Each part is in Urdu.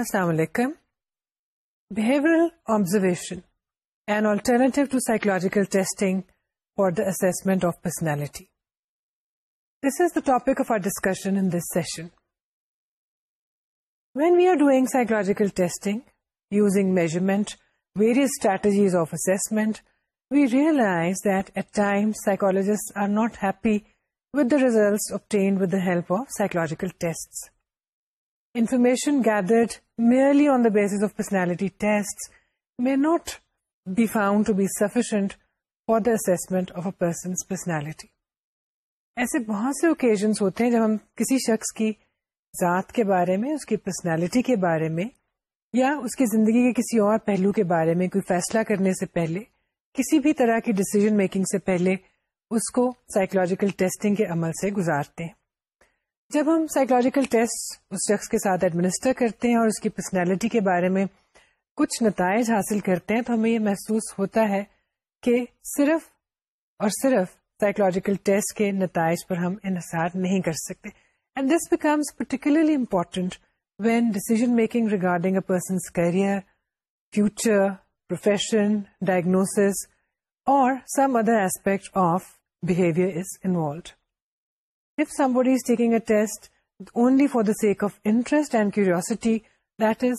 السلام علیکم behavioural observation and alternative to psychological testing for the assessment of personality this is the topic of our discussion in this session when we are doing psychological testing using measurement various strategies of assessment we realise that at time psychologist are not happy with the results obtained with the help of psychological test Information gathered merely on the basis of personality tests may not be found to be sufficient for the assessment of a person's personality. ایسے بہت سے اوکیزنس ہوتے ہیں جب ہم کسی شخص کی ذات کے بارے میں اس کی پرسنالٹی کے بارے میں یا اس کی زندگی کے کسی اور پہلو کے بارے میں کوئی فیصلہ کرنے سے پہلے کسی بھی طرح کی ڈسیزن میکنگ سے پہلے اس کو سائیکولوجیکل ٹیسٹنگ کے عمل سے گزارتے ہیں جب ہم سائیکولوجیکل ٹیسٹ اس شخص کے ساتھ ایڈمنسٹر کرتے ہیں اور اس کی پرسنالٹی کے بارے میں کچھ نتائج حاصل کرتے ہیں تو ہمیں یہ محسوس ہوتا ہے کہ صرف اور صرف سائیکولوجیکل ٹیسٹ کے نتائج پر ہم انحصار نہیں کر سکتے and this becomes particularly important when decision making regarding a person's career future profession diagnosis or some other aspect of behaviour is involved If somebody is taking a test only for the sake of interest and curiosity, that is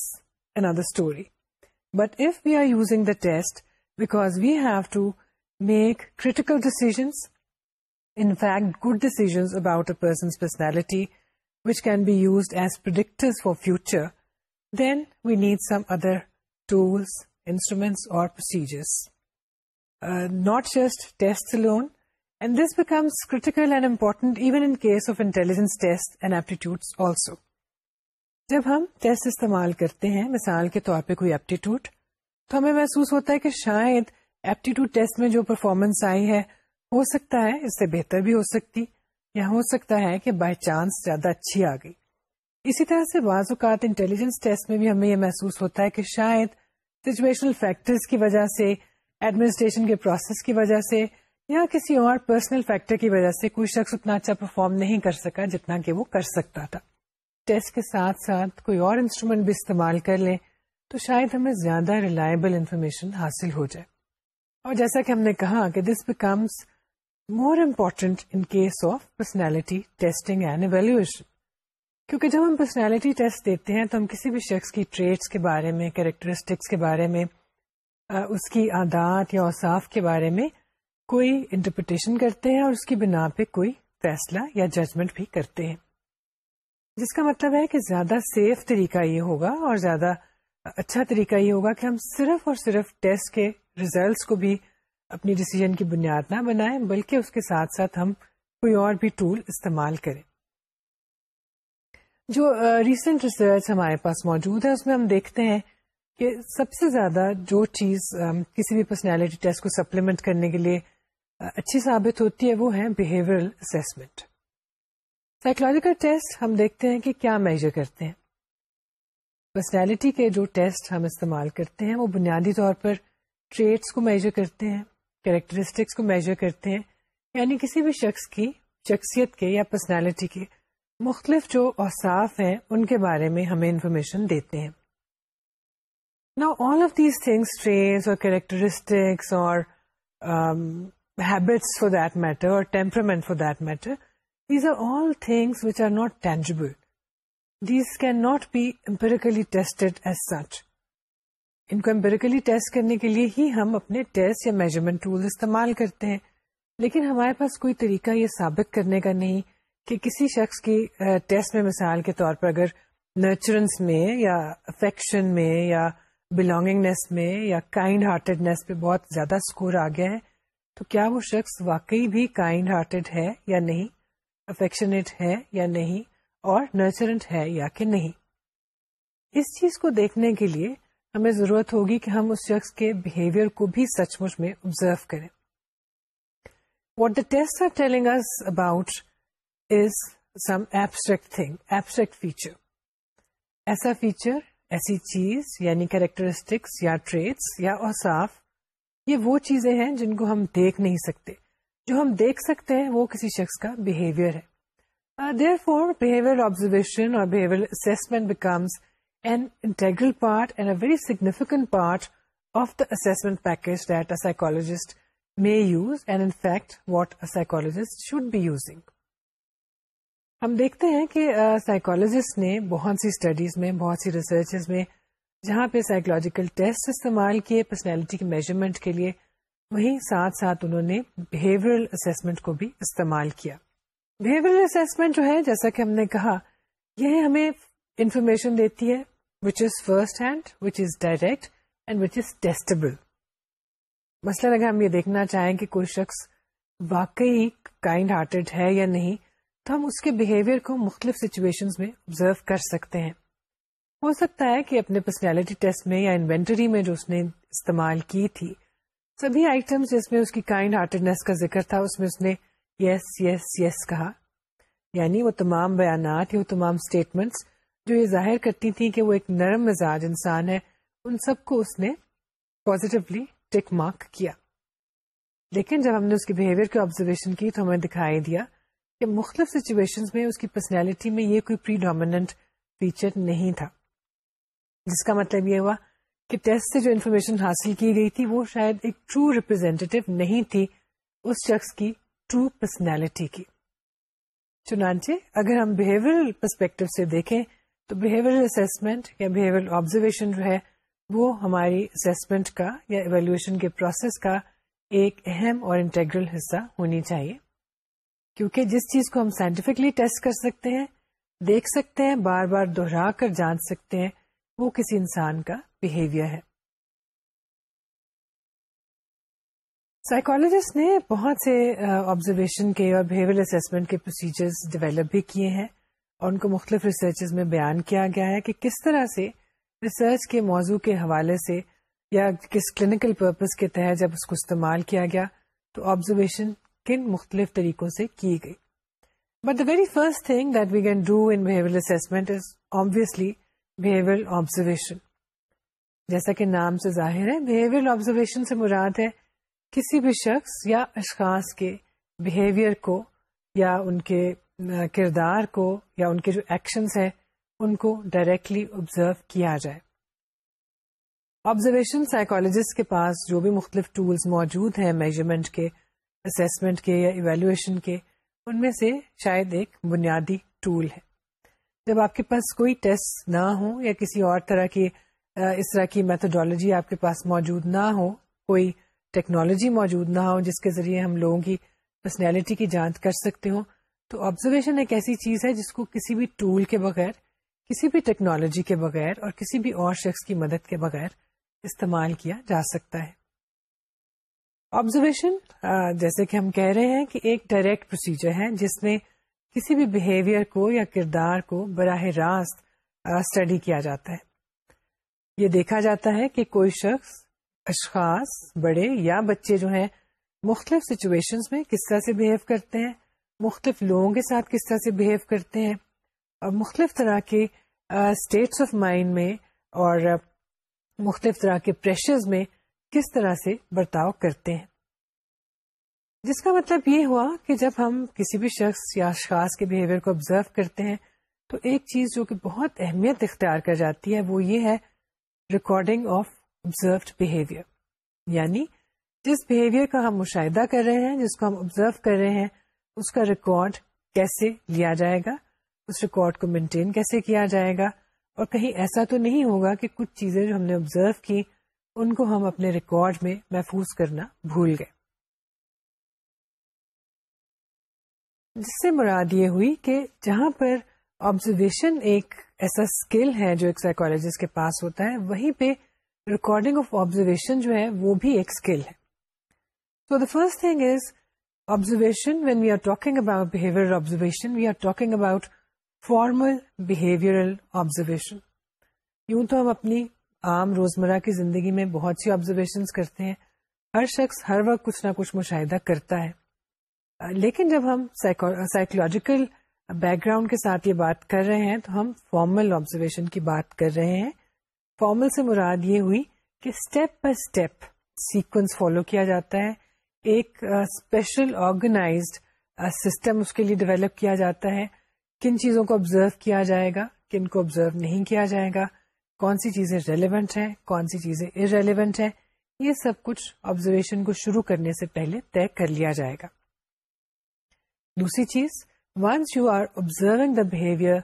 another story. But if we are using the test because we have to make critical decisions, in fact, good decisions about a person's personality, which can be used as predictors for future, then we need some other tools, instruments or procedures. Uh, not just tests alone, and this becomes case and intelligence even and of also. جب ہم ٹیسٹ استعمال کرتے ہیں مثال کے طور پہ کوئی ایپٹیٹیوڈ تو ہمیں محسوس ہوتا ہے کہ شاید ایپٹیٹیوڈ ٹیسٹ میں جو پرفارمنس آئی ہے ہو سکتا ہے اس سے بہتر بھی ہو سکتی یا ہو سکتا ہے کہ بائی چانس زیادہ اچھی آ گئی اسی طرح سے بعض اوقات انٹیلیجنس ٹیسٹ میں بھی ہمیں یہ محسوس ہوتا ہے کہ شاید سچویشنل فیکٹرز کی وجہ سے ایڈمنسٹریشن کے پروسیس کی وجہ سے یا کسی اور پرسنل فیکٹر کی وجہ سے کوئی شخص اتنا اچھا پرفارم نہیں کر سکا جتنا کہ وہ کر سکتا تھا ٹیسٹ کے ساتھ ساتھ کوئی اور انسٹرومینٹ بھی استعمال کر لیں تو شاید ہمیں زیادہ ریلائبل انفارمیشن حاصل ہو جائے اور جیسا کہ ہم نے کہا کہ this becomes more important in case of personality testing and evaluation کیونکہ جب ہم پرسنالٹی ٹیسٹ دیتے ہیں تو ہم کسی بھی شخص کی ٹریٹس کے بارے میں کیریکٹرسٹکس کے بارے میں اس کی عادات یا اوساف کے بارے میں کوئی انٹرپریٹیشن کرتے ہیں اور اس کی بنا پہ کوئی فیصلہ یا ججمنٹ بھی کرتے ہیں جس کا مطلب ہے کہ زیادہ سیف طریقہ یہ ہوگا اور زیادہ اچھا طریقہ یہ ہوگا کہ ہم صرف اور صرف ٹیسٹ کے ریزلٹس کو بھی اپنی ڈسیزن کی بنیاد نہ بنائیں بلکہ اس کے ساتھ ساتھ ہم کوئی اور بھی ٹول استعمال کریں جو ریسنٹ ریسرچ ہمارے پاس موجود ہے اس میں ہم دیکھتے ہیں کہ سب سے زیادہ جو چیز کسی بھی پرسنالٹی ٹیسٹ کو سپلیمنٹ کرنے کے لیے اچھی ثابت ہوتی ہے وہ ہے بہیویئرل اسسمنٹ سائیکولوجیکل ٹیسٹ ہم دیکھتے ہیں کہ کیا میجر کرتے ہیں پرسنالٹی کے جو ٹیسٹ ہم استعمال کرتے ہیں وہ بنیادی طور پر ٹریٹس کو میجر کرتے ہیں کریکٹرسٹکس کو میجر کرتے ہیں یعنی کسی بھی شخص کی شخصیت کے یا پرسنالٹی کے مختلف جو اوساف ہیں ان کے بارے میں ہمیں انفارمیشن دیتے ہیں نا all of these things traits or characteristics or habits for that matter or temperament for that matter, these are all things which are not tangible. These cannot be empirically tested as such. ان کو امپیریکلی ٹیسٹ کرنے کے لیے ہی ہم اپنے ٹیسٹ یا میجرمنٹ ٹول استعمال کرتے ہیں لیکن ہمارے پاس کوئی طریقہ یہ ثابت کرنے کا نہیں کہ کسی شخص کی ٹیسٹ میں مثال کے طور پر اگر نرچرنس میں یا افیکشن میں یا بلونگنگنیس میں یا کائنڈ ہارٹیڈنیس پہ بہت زیادہ اسکور آ گیا ہے تو کیا وہ شخص واقعی بھی کائنڈ ہارٹیڈ ہے یا نہیں افیکشنیٹ ہے یا نہیں اور نرچرنٹ ہے یا کہ نہیں اس چیز کو دیکھنے کے لیے ہمیں ضرورت ہوگی کہ ہم اس شخص کے بہیویئر کو بھی سچ مچ میں آبزرو کریں what the test are telling about is some abstract thing abstract feature ایسا فیچر ایسی چیز یعنی کیریکٹرسٹکس یا ٹریٹس یا اوساف یہ وہ چیزیں ہیں جن کو ہم دیکھ نہیں سکتے جو ہم دیکھ سکتے ہیں وہ کسی شخص کا بہیویئر ہے دیر فور بہیویئر آبزرویشن اور behaviour assessment becomes an integral part and a very significant part of the assessment package that a psychologist may use and in fact what a psychologist should be using ہم دیکھتے ہیں کہ سائیکولوجسٹ uh, نے بہت سی اسٹڈیز میں بہت سی ریسرچز میں جہاں پہ سائیکولوجیکل ٹیسٹ استعمال کیے پرسنالٹی کے میجرمنٹ کے لیے وہیں ساتھ ساتھ انہوں نے بہیویئرل اسسمنٹ کو بھی استعمال کیا بہیورل اسسمنٹ جو ہے جیسا کہ ہم نے کہا یہ ہمیں انفارمیشن دیتی ہے which is first hand which is direct and which is testable مثلاً اگر ہم یہ دیکھنا چاہیں کہ کوئی شخص واقعی کائنڈ ہارٹیڈ ہے یا نہیں تو ہم اس کے بہیویئر کو مختلف سچویشن میں آبزرو کر سکتے ہیں ہو سکتا ہے کہ اپنے پرسنالٹی ٹیسٹ میں یا انوینٹری میں جو اس نے استعمال کی تھی سبھی آئٹم جس میں اس کی کائنڈ ہارٹیڈنیس کا ذکر تھا اس میں اس نے یس یس یس کہا یعنی وہ تمام بیانات یا وہ تمام اسٹیٹمنٹس جو یہ ظاہر کرتی تھی کہ وہ ایک نرم مزاج انسان ہے ان سب کو اس نے پازیٹیولی ٹک مارک کیا لیکن جب ہم نے اس کے بہیویئر کی آبزرویشن کی تو ہمیں دکھائی دیا کہ مختلف سچویشن میں اس کی پرسنالٹی میں یہ کوئی پری ڈومیننٹ فیچر نہیں تھا جس کا مطلب یہ ہوا کہ ٹیسٹ سے جو انفارمیشن حاصل کی گئی تھی وہ شاید ایک ٹرو ریپرزینٹیو نہیں تھی اس شخص کی ٹرو پرسنالٹی کی چنانچہ اگر ہم بہیویئر پرسپیکٹو سے دیکھیں تو یا بہیویئر آبزرویشن جو ہے وہ ہماری اسیسمنٹ کا یا ایویلویشن کے پروسیس کا ایک اہم اور انٹیگرل حصہ ہونی چاہیے کیونکہ جس چیز کو ہم سائنٹیفکلی ٹیسٹ کر سکتے ہیں دیکھ سکتے ہیں بار بار دوہرا کر جان سکتے ہیں وہ کسی انسان کا بہیویئر ہے سائیکولوجسٹ نے بہت سے آبزرویشن کے اور بہیویئر اسیسمنٹ کے پروسیجرز ڈیولپ بھی کیے ہیں اور ان کو مختلف ریسرچ میں بیان کیا گیا ہے کہ کس طرح سے ریسرچ کے موضوع کے حوالے سے یا کس کلینکل پرپز کے تحت جب اس کو استعمال کیا گیا تو آبزرویشن کن مختلف طریقوں سے کی گئی but the very first thing that we can do in behaviour assessment is obviously behaviour observation جیسا کہ نام سے ظاہر ہے بہیویئر آبزرویشن سے مراد ہے کسی بھی شخص یا اشخاص کے بہیویئر کو یا ان کے کردار کو یا ان کے جو ایکشنس ہیں ان کو ڈائریکٹلی آبزرو کیا جائے آبزرویشن سائیکولوجسٹ کے پاس جو بھی مختلف ٹولس موجود ہیں میجرمنٹ کے اسیسمنٹ کے یا ایویلویشن کے ان میں سے شاید ایک بنیادی ٹول ہے جب آپ کے پاس کوئی ٹیسٹ نہ ہو یا کسی اور طرح کی اس طرح کی میتھڈالوجی آپ کے پاس موجود نہ ہو کوئی ٹیکنالوجی موجود نہ ہو جس کے ذریعے ہم لوگوں کی پرسنالٹی کی جانچ کر سکتے ہوں تو آبزرویشن ایک ایسی چیز ہے جس کو کسی بھی ٹول کے بغیر کسی بھی ٹیکنالوجی کے بغیر اور کسی بھی اور شخص کی مدد کے بغیر استعمال کیا جا سکتا ہے آبزرویشن جیسے کہ ہم کہہ رہے ہیں کہ ایک ڈائریکٹ پروسیجر ہے جس میں کسی بھی بہیویئر کو یا کردار کو براہ راست اسٹڈی کیا جاتا ہے یہ دیکھا جاتا ہے کہ کوئی شخص اشخاص بڑے یا بچے جو ہیں مختلف سچویشن میں کس طرح سے بہیو کرتے ہیں مختلف لوگوں کے ساتھ کس طرح سے بہیو کرتے ہیں اور مختلف طرح کے اسٹیٹس آف مائنڈ میں اور مختلف طرح کے پریشرز میں کس طرح سے برتاؤ کرتے ہیں جس کا مطلب یہ ہوا کہ جب ہم کسی بھی شخص یا اشخاص کے بہیویئر کو آبزرو کرتے ہیں تو ایک چیز جو کہ بہت اہمیت اختیار کر جاتی ہے وہ یہ ہے ریکارڈنگ آف آبزروڈ بہیویئر یعنی جس بہیویئر کا ہم مشاہدہ کر رہے ہیں جس کو ہم آبزرو کر رہے ہیں اس کا ریکارڈ کیسے لیا جائے گا اس ریکارڈ کو مینٹین کیسے کیا جائے گا اور کہیں ایسا تو نہیں ہوگا کہ کچھ چیزیں جو ہم نے آبزرو کی ان کو ہم اپنے ریکارڈ میں محفوظ کرنا بھول گئے جس سے مراد یہ ہوئی کہ جہاں پر آبزرویشن ایک ایسا اسکل ہے جو ایک سائیکولوجسٹ کے پاس ہوتا ہے وہیں پہ ریکارڈنگ آف آبزرویشن جو ہے وہ بھی ایک اسکل ہے so the first thing is observation when we are talking about behaviour observation we are talking about formal behaviour observation یوں تو ہم اپنی عام روزمرہ کی زندگی میں بہت سی آبزرویشن کرتے ہیں ہر شخص ہر وقت کچھ نہ کچھ مشاہدہ کرتا ہے لیکن جب ہم سائیکولوجیکل بیک گراؤنڈ کے ساتھ یہ بات کر رہے ہیں تو ہم فارمل آبزرویشن کی بات کر رہے ہیں فارمل سے مراد یہ ہوئی کہ step by step sequence follow کیا جاتا ہے ایک اسپیشل آرگنائزڈ سسٹم اس کے لیے ڈیولپ کیا جاتا ہے کن چیزوں کو آبزرو کیا جائے گا کن کو آبزرو نہیں کیا جائے گا کون سی چیزیں ریلیونٹ ہیں کون سی چیزیں ارریلیونٹ ہیں یہ سب کچھ آبزرویشن کو شروع کرنے سے پہلے طے کر لیا جائے گا دوسری چیز once you are the behaviour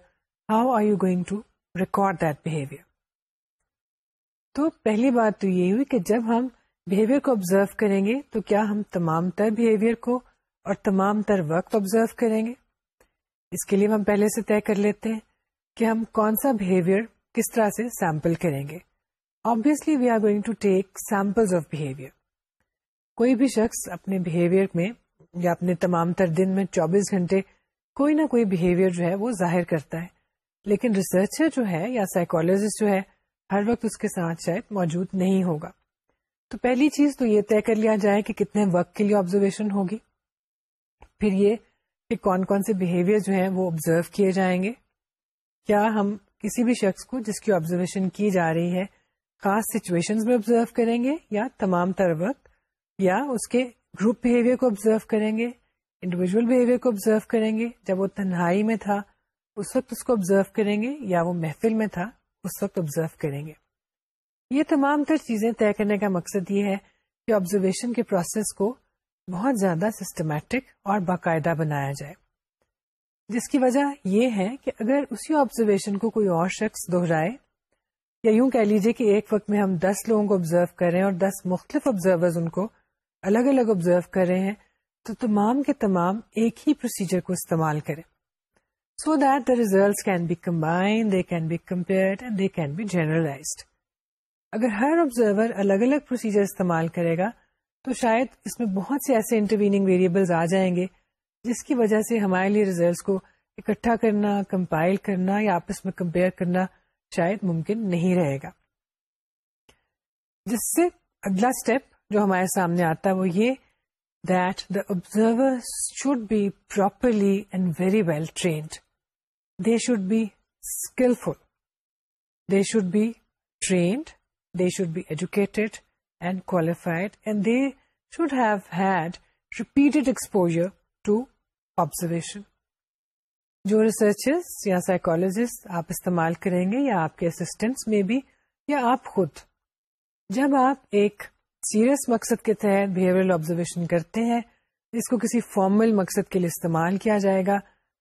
how are you going to record that behaviour behaviour تو تو پہلی بات یہ ہوئی کہ جب ہم کو آبزرو کریں گے تو کیا ہم تمام تر بہیویئر کو اور تمام تر وقت آبزرو کریں گے اس کے لیے ہم پہلے سے طے کر لیتے ہیں کہ ہم کون سا بہیویئر کس طرح سے سیمپل کریں گے obviously we are going to take sample of behaviour کوئی بھی شخص اپنے بہیویئر میں یا اپنے تمام تر دن میں چوبیس گھنٹے کوئی نہ کوئی بہیویئر جو ہے وہ ظاہر کرتا ہے لیکن ریسرچر جو ہے یا سائیکولوجسٹ جو ہے ہر وقت اس کے ساتھ شاید موجود نہیں ہوگا تو پہلی چیز تو یہ طے کر لیا جائے کہ کتنے وقت کے لیے آبزرویشن ہوگی پھر یہ کہ کون کون سے بہیویئر جو ہیں وہ آبزرو کیے جائیں گے کیا ہم کسی بھی شخص کو جس کی آبزرویشن کی جا رہی ہے خاص سچویشن میں آبزرو کریں گے یا تمام تر وقت یا اس کے گروپ بہیویئر کو آبزرو کریں گے انڈیویژل بہیویئر کو آبزرو کریں گے جب وہ تنہائی میں تھا اس وقت اس کو آبزرو کریں گے یا وہ محفل میں تھا اس وقت آبزرو کریں گے یہ تمام تر چیزیں طے کرنے کا مقصد یہ ہے کہ آبزرویشن کے پروسیس کو بہت زیادہ سسٹمیٹک اور باقاعدہ بنایا جائے جس کی وجہ یہ ہے کہ اگر اسی آبزرویشن کو کوئی اور شخص دہرائے یا یوں کہہ لیجیے کہ ایک وقت میں ہم دس لوگوں کو آبزرو کریں اور دس مختلف آبزرور ان کو الگ الگ آبزرو کر رہے ہیں تو تمام کے تمام ایک ہی پروسیجر کو استعمال کریں so that the result observer الگ الگ پروسیجر استعمال کرے گا تو شاید اس میں بہت سے ایسے انٹرویننگ ویریبلز آ جائیں گے جس کی وجہ سے ہمارے لیے ریزلٹس کو اکٹھا کرنا کمپائل کرنا یا آپس میں کمپیئر کرنا شاید ممکن نہیں رہے گا جس سے اگلا اسٹیپ جو ہمارے سامنے آتا ہے وہ یہ that the observer should be properly and very well trained they should be skilful they should be trained they should be educated and qualified and they should have had repeated exposure to observation جو ریسرچرس یا سائیکولوجسٹ آپ استعمال کریں گے یا آپ کے اسسٹینٹس میں بھی یا آپ خود جب آپ ایک سیریس مقصد کے تحت بہیویئر آبزرویشن کرتے ہیں اس کو کسی فارمل مقصد کے لیے استعمال کیا جائے گا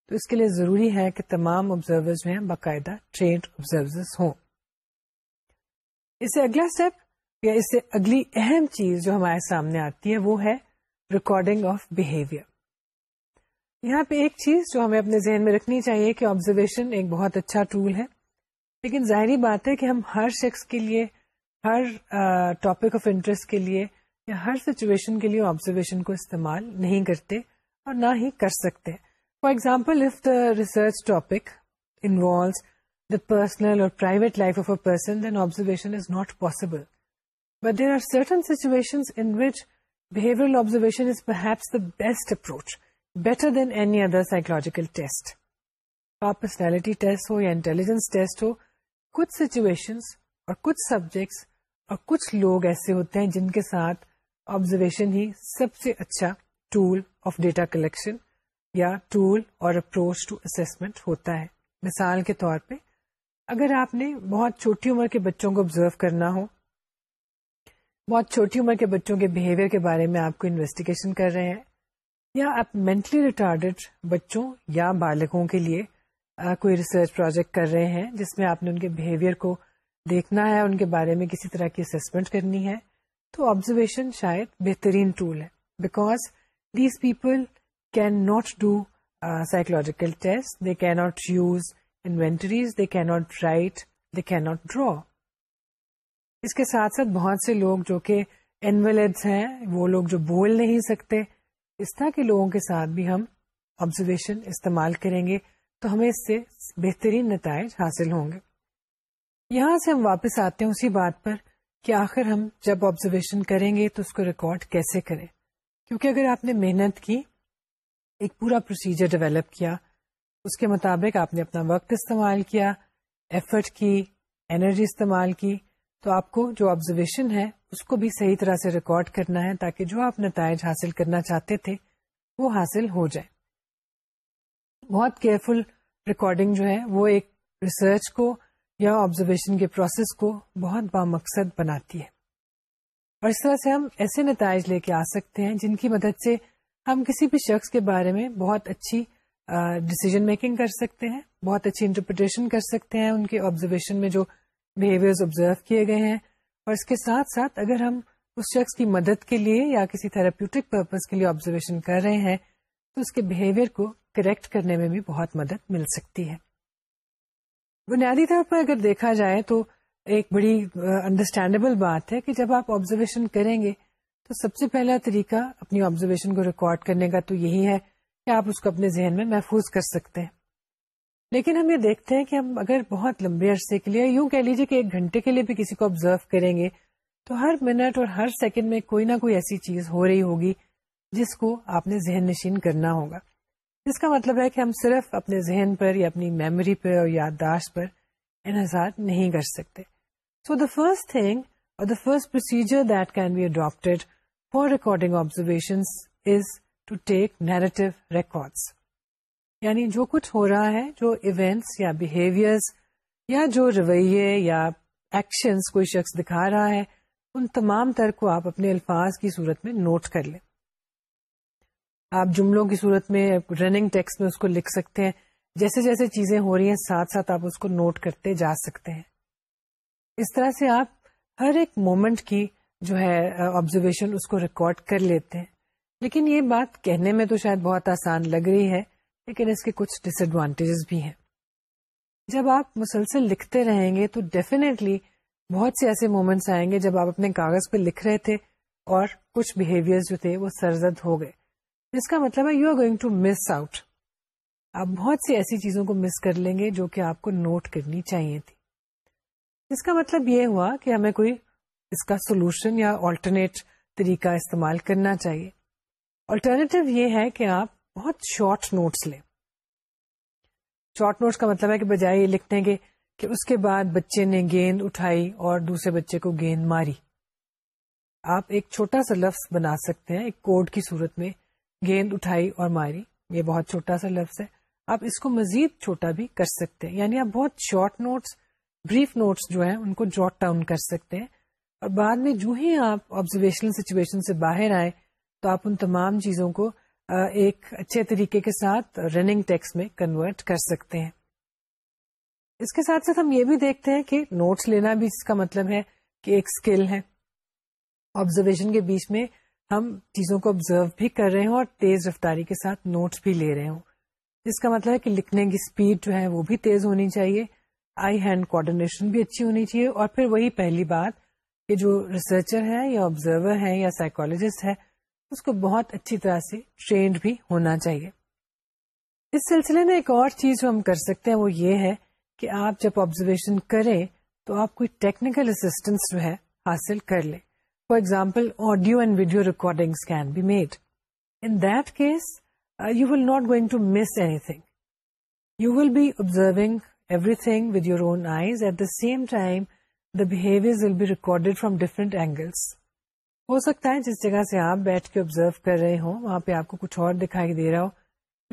تو اس کے لیے ضروری ہے کہ تمام آبزرور جو ہیں باقاعدہ ٹرینڈ ہوں اس سے اگلا اسٹیپ یا اس سے اگلی اہم چیز جو ہمارے سامنے آتی ہے وہ ہے ریکارڈنگ آف بہیویئر یہاں پہ ایک چیز جو ہمیں اپنے ذہن میں رکھنی چاہیے کہ آبزرویشن ایک بہت اچھا ٹول ہے لیکن ظاہری بات ہے کہ ہم ہر شخص کے لیے ہر ٹاپک آف انٹرسٹ کے لیے یا ہر سچویشن کے لیے آبزرویشن کو استعمال نہیں کرتے اور نہ ہی کر سکتے for example if the research topic involves the personal or private life of a person then observation is not possible but there are certain situation in which observation is perhaps the best approach better than any other psychological test آپ پرسنالٹی ٹیسٹ ہو یا انٹیلیجنس ٹیسٹ ہو کچھ سچویشن اور کچھ سبجیکٹس اور کچھ لوگ ایسے ہوتے ہیں جن کے ساتھ آبزرویشن ہی سب سے اچھا ٹول آف ڈیٹا کلیکشن یا ٹول اور اپروچ ٹو ہوتا ہے مثال کے طور پہ اگر آپ نے بہت چھوٹی عمر کے بچوں کو آبزرو کرنا ہو بہت چھوٹی عمر کے بچوں کے بہیویئر کے بارے میں آپ کو انویسٹیگیشن کر رہے ہیں یا آپ مینٹلی ریٹارڈیڈ بچوں یا بالکوں کے لیے کوئی ریسرچ پروجیکٹ کر رہے ہیں جس میں آپ نے ان کے بہیویئر کو دیکھنا ہے ان کے بارے میں کسی طرح کی اسسمنٹ کرنی ہے تو آبزرویشن شاید بہترین ٹول ہے because these people can not do psychological test they کی ناٹ یوز انوینٹریز دے کی ناٹ رائٹ دے کی ناٹ ڈرا اس کے ساتھ ساتھ بہت سے لوگ جو کہ انویلڈس ہیں وہ لوگ جو بول نہیں سکتے اس طرح کے لوگوں کے ساتھ بھی ہم آبزرویشن استعمال کریں گے تو ہمیں اس سے بہترین نتائج حاصل ہوں گے یہاں سے ہم واپس آتے ہیں اسی بات پر کہ آخر ہم جب آبزرویشن کریں گے تو اس کو ریکارڈ کیسے کریں کیونکہ اگر آپ نے محنت کی ایک پورا پروسیجر ڈیولپ کیا اس کے مطابق آپ نے اپنا وقت استعمال کیا ایفرٹ کی انرجی استعمال کی تو آپ کو جو آبزرویشن ہے اس کو بھی صحیح طرح سے ریکارڈ کرنا ہے تاکہ جو آپ نتائج حاصل کرنا چاہتے تھے وہ حاصل ہو جائے بہت کیئرفل ریکارڈنگ جو ہے وہ ایک ریسرچ کو یا آبزرویشن کے پروسیس کو بہت بامقصد بناتی ہے اور اس طرح سے ہم ایسے نتائج لے کے آ سکتے ہیں جن کی مدد سے ہم کسی بھی شخص کے بارے میں بہت اچھی ڈسیزن میکنگ کر سکتے ہیں بہت اچھی انٹرپریٹیشن کر سکتے ہیں ان کے آبزرویشن میں جو بہیویئر آبزرو کیے گئے ہیں اور اس کے ساتھ ساتھ اگر ہم اس شخص کی مدد کے لیے یا کسی تھراپیوٹک پرپز کے لیے آبزرویشن کر رہے ہیں تو اس کے بہیویئر کو کریکٹ کرنے میں بھی بہت مدد مل سکتی ہے بنیادی طور پر اگر دیکھا جائے تو ایک بڑی انڈرسٹینڈیبل بات ہے کہ جب آپ آبزرویشن کریں گے تو سب سے پہلا طریقہ اپنی آبزرویشن کو ریکارڈ کرنے کا تو یہی ہے کہ آپ اس کو اپنے ذہن میں محفوظ کر سکتے ہیں لیکن ہم یہ دیکھتے ہیں کہ ہم اگر بہت لمبے عرصے کے لیے یوں کہہ لیجیے کہ ایک گھنٹے کے لیے بھی کسی کو آبزرو کریں گے تو ہر منٹ اور ہر سیکنڈ میں کوئی نہ کوئی ایسی چیز ہو رہی ہوگی جس کو آپ نے ذہن نشین کرنا ہوگا جس کا مطلب ہے کہ ہم صرف اپنے ذہن پر یا اپنی میموری پر اور یادداشت پر انحصار نہیں کر سکتے سو the first thing or the first procedure that can be adapted for recording observation is to take narrative records یعنی جو کچھ ہو رہا ہے جو ایونٹس یا بیہیویئرس یا جو رویے یا ایکشنس کوئی شخص دکھا رہا ہے ان تمام تر کو آپ اپنے الفاظ کی صورت میں نوٹ کر لیں آپ جملوں کی صورت میں رننگ ٹیکس میں اس کو لکھ سکتے ہیں جیسے جیسے چیزیں ہو رہی ہیں ساتھ ساتھ آپ اس کو نوٹ کرتے جا سکتے ہیں اس طرح سے آپ ہر ایک مومنٹ کی جو ہے آبزرویشن اس کو ریکارڈ کر لیتے ہیں لیکن یہ بات کہنے میں تو شاید بہت آسان لگ رہی ہے لیکن اس کے کچھ ڈس ایڈوانٹیجز بھی ہیں جب آپ مسلسل لکھتے رہیں گے تو ڈیفینیٹلی بہت سے ایسے مومنٹس آئیں گے جب آپ اپنے کاغذ پہ لکھ رہے تھے اور کچھ بہیویئر جو تھے وہ سرزد ہو گئے کا مطلب ہے you are going to miss out آپ بہت سی ایسی چیزوں کو مس کر لیں گے جو کہ آپ کو نوٹ کرنی چاہیے تھی اس کا مطلب یہ ہوا کہ ہمیں کوئی اس کا سولوشن یا آلٹرنیٹ طریقہ استعمال کرنا چاہیے آلٹرنیٹو یہ ہے کہ آپ بہت شارٹ نوٹس لیں شارٹ نوٹس کا مطلب ہے کہ بجائے یہ لکھنے کے کہ اس کے بعد بچے نے گیند اٹھائی اور دوسرے بچے کو گیند ماری آپ ایک چھوٹا سا لفظ بنا سکتے ہیں ایک کوڈ کی صورت میں گیند اٹھائی اور ماری یہ بہت چھوٹا سا لفظ ہے آپ اس کو مزید چھوٹا بھی کر سکتے ہیں یعنی آپ بہت شارٹ نوٹس بریف نوٹس جو ہیں ان کو جاٹ ڈاؤن کر سکتے ہیں اور بعد میں جو ہی آپ آبزرویشنل سچویشن سے باہر آئے تو آپ ان تمام چیزوں کو ایک اچھے طریقے کے ساتھ رننگ ٹیکس میں کنورٹ کر سکتے ہیں اس کے ساتھ ساتھ ہم یہ بھی دیکھتے ہیں کہ نوٹس لینا بھی اس کا مطلب ہے کہ ایک اسکل ہے آبزرویشن کے بیچ میں ہم چیزوں کو آبزرو بھی کر رہے ہوں اور تیز رفتاری کے ساتھ نوٹس بھی لے رہے ہوں جس کا مطلب ہے کہ لکھنے کی اسپیڈ جو ہے وہ بھی تیز ہونی چاہیے آئی ہینڈ کوآڈینیشن بھی اچھی ہونی چاہیے اور پھر وہی پہلی بات کہ جو ریسرچر ہے یا آبزرور ہے یا سائیکالوجسٹ ہے اس کو بہت اچھی طرح سے ٹرینڈ بھی ہونا چاہیے اس سلسلے میں ایک اور چیز جو ہم کر سکتے ہیں وہ یہ ہے کہ آپ جب آبزرویشن کریں تو آپ کوئی ٹیکنیکل اسسٹینس جو ہے حاصل کر لیں for example, audio and video recordings can be made in that you uh, you going to miss anything you You be be everything with your own eyes at the same time the behaviour will be recorded from different angles ہو سکتا ہے جس جگہ سے آپ بیٹھ کے آبزرو کر رہے ہوں وہاں پہ آپ کو کچھ اور دکھائی دے رہا ہو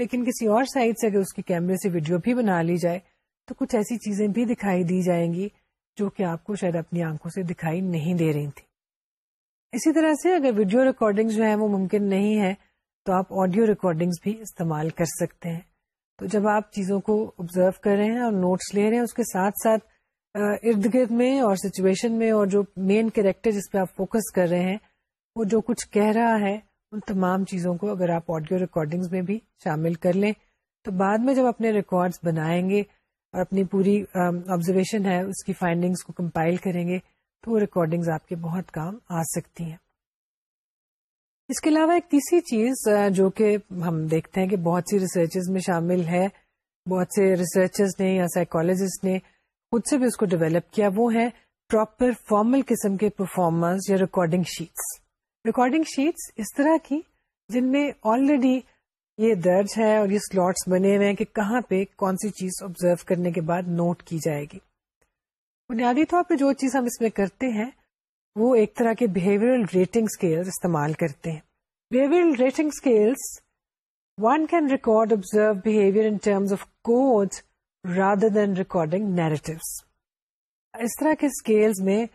لیکن کسی اور سائڈ سے اگر اس کے کیمرے سے ویڈیو بھی بنا لی جائے تو کچھ ایسی چیزیں بھی دکھائی دی جائیں گی جو کہ آپ کو شاید اپنی آنکھوں سے دکھائی نہیں دے رہی تھی اسی طرح سے اگر ویڈیو ریکارڈنگ جو ہے وہ ممکن نہیں ہے تو آپ آڈیو ریکارڈنگز بھی استعمال کر سکتے ہیں تو جب آپ چیزوں کو آبزرو کر رہے ہیں اور نوٹس لے رہے ہیں اس کے ساتھ ساتھ ارد گرد میں اور سچویشن میں اور جو مین کریکٹر جس پہ آپ فوکس کر رہے ہیں وہ جو کچھ کہہ رہا ہے ان تمام چیزوں کو اگر آپ آڈیو ریکارڈنگز میں بھی شامل کر لیں تو بعد میں جب اپنے ریکارڈز بنائیں گے اور اپنی پوری آبزرویشن ہے اس کی فائنڈنگس کو کمپائل کریں گے تو ریکارڈنگز آپ کے بہت کام آ سکتی ہیں اس کے علاوہ ایک تیسری چیز جو کہ ہم دیکھتے ہیں کہ بہت سی ریسرچ میں شامل ہے بہت سے ریسرچرز نے یا سائیکولوجسٹ نے خود سے بھی اس کو ڈیولپ کیا وہ ہے پراپر فارمل قسم کے پرفارمنس یا ریکارڈنگ شیٹس ریکارڈنگ شیٹس اس طرح کی جن میں آلریڈی یہ درج ہے اور یہ سلوٹس بنے ہوئے ہیں کہ کہاں پہ کون سی چیز آبزرو کرنے کے بعد نوٹ کی جائے گی بنیادی طور پہ جو چیز ہم اس میں کرتے ہیں وہ ایک طرح کے بہیویئر استعمال کرتے ہیں behaviour rating scales one can record in terms of code rather than recording narratives اس طرح کے اسکیلز میں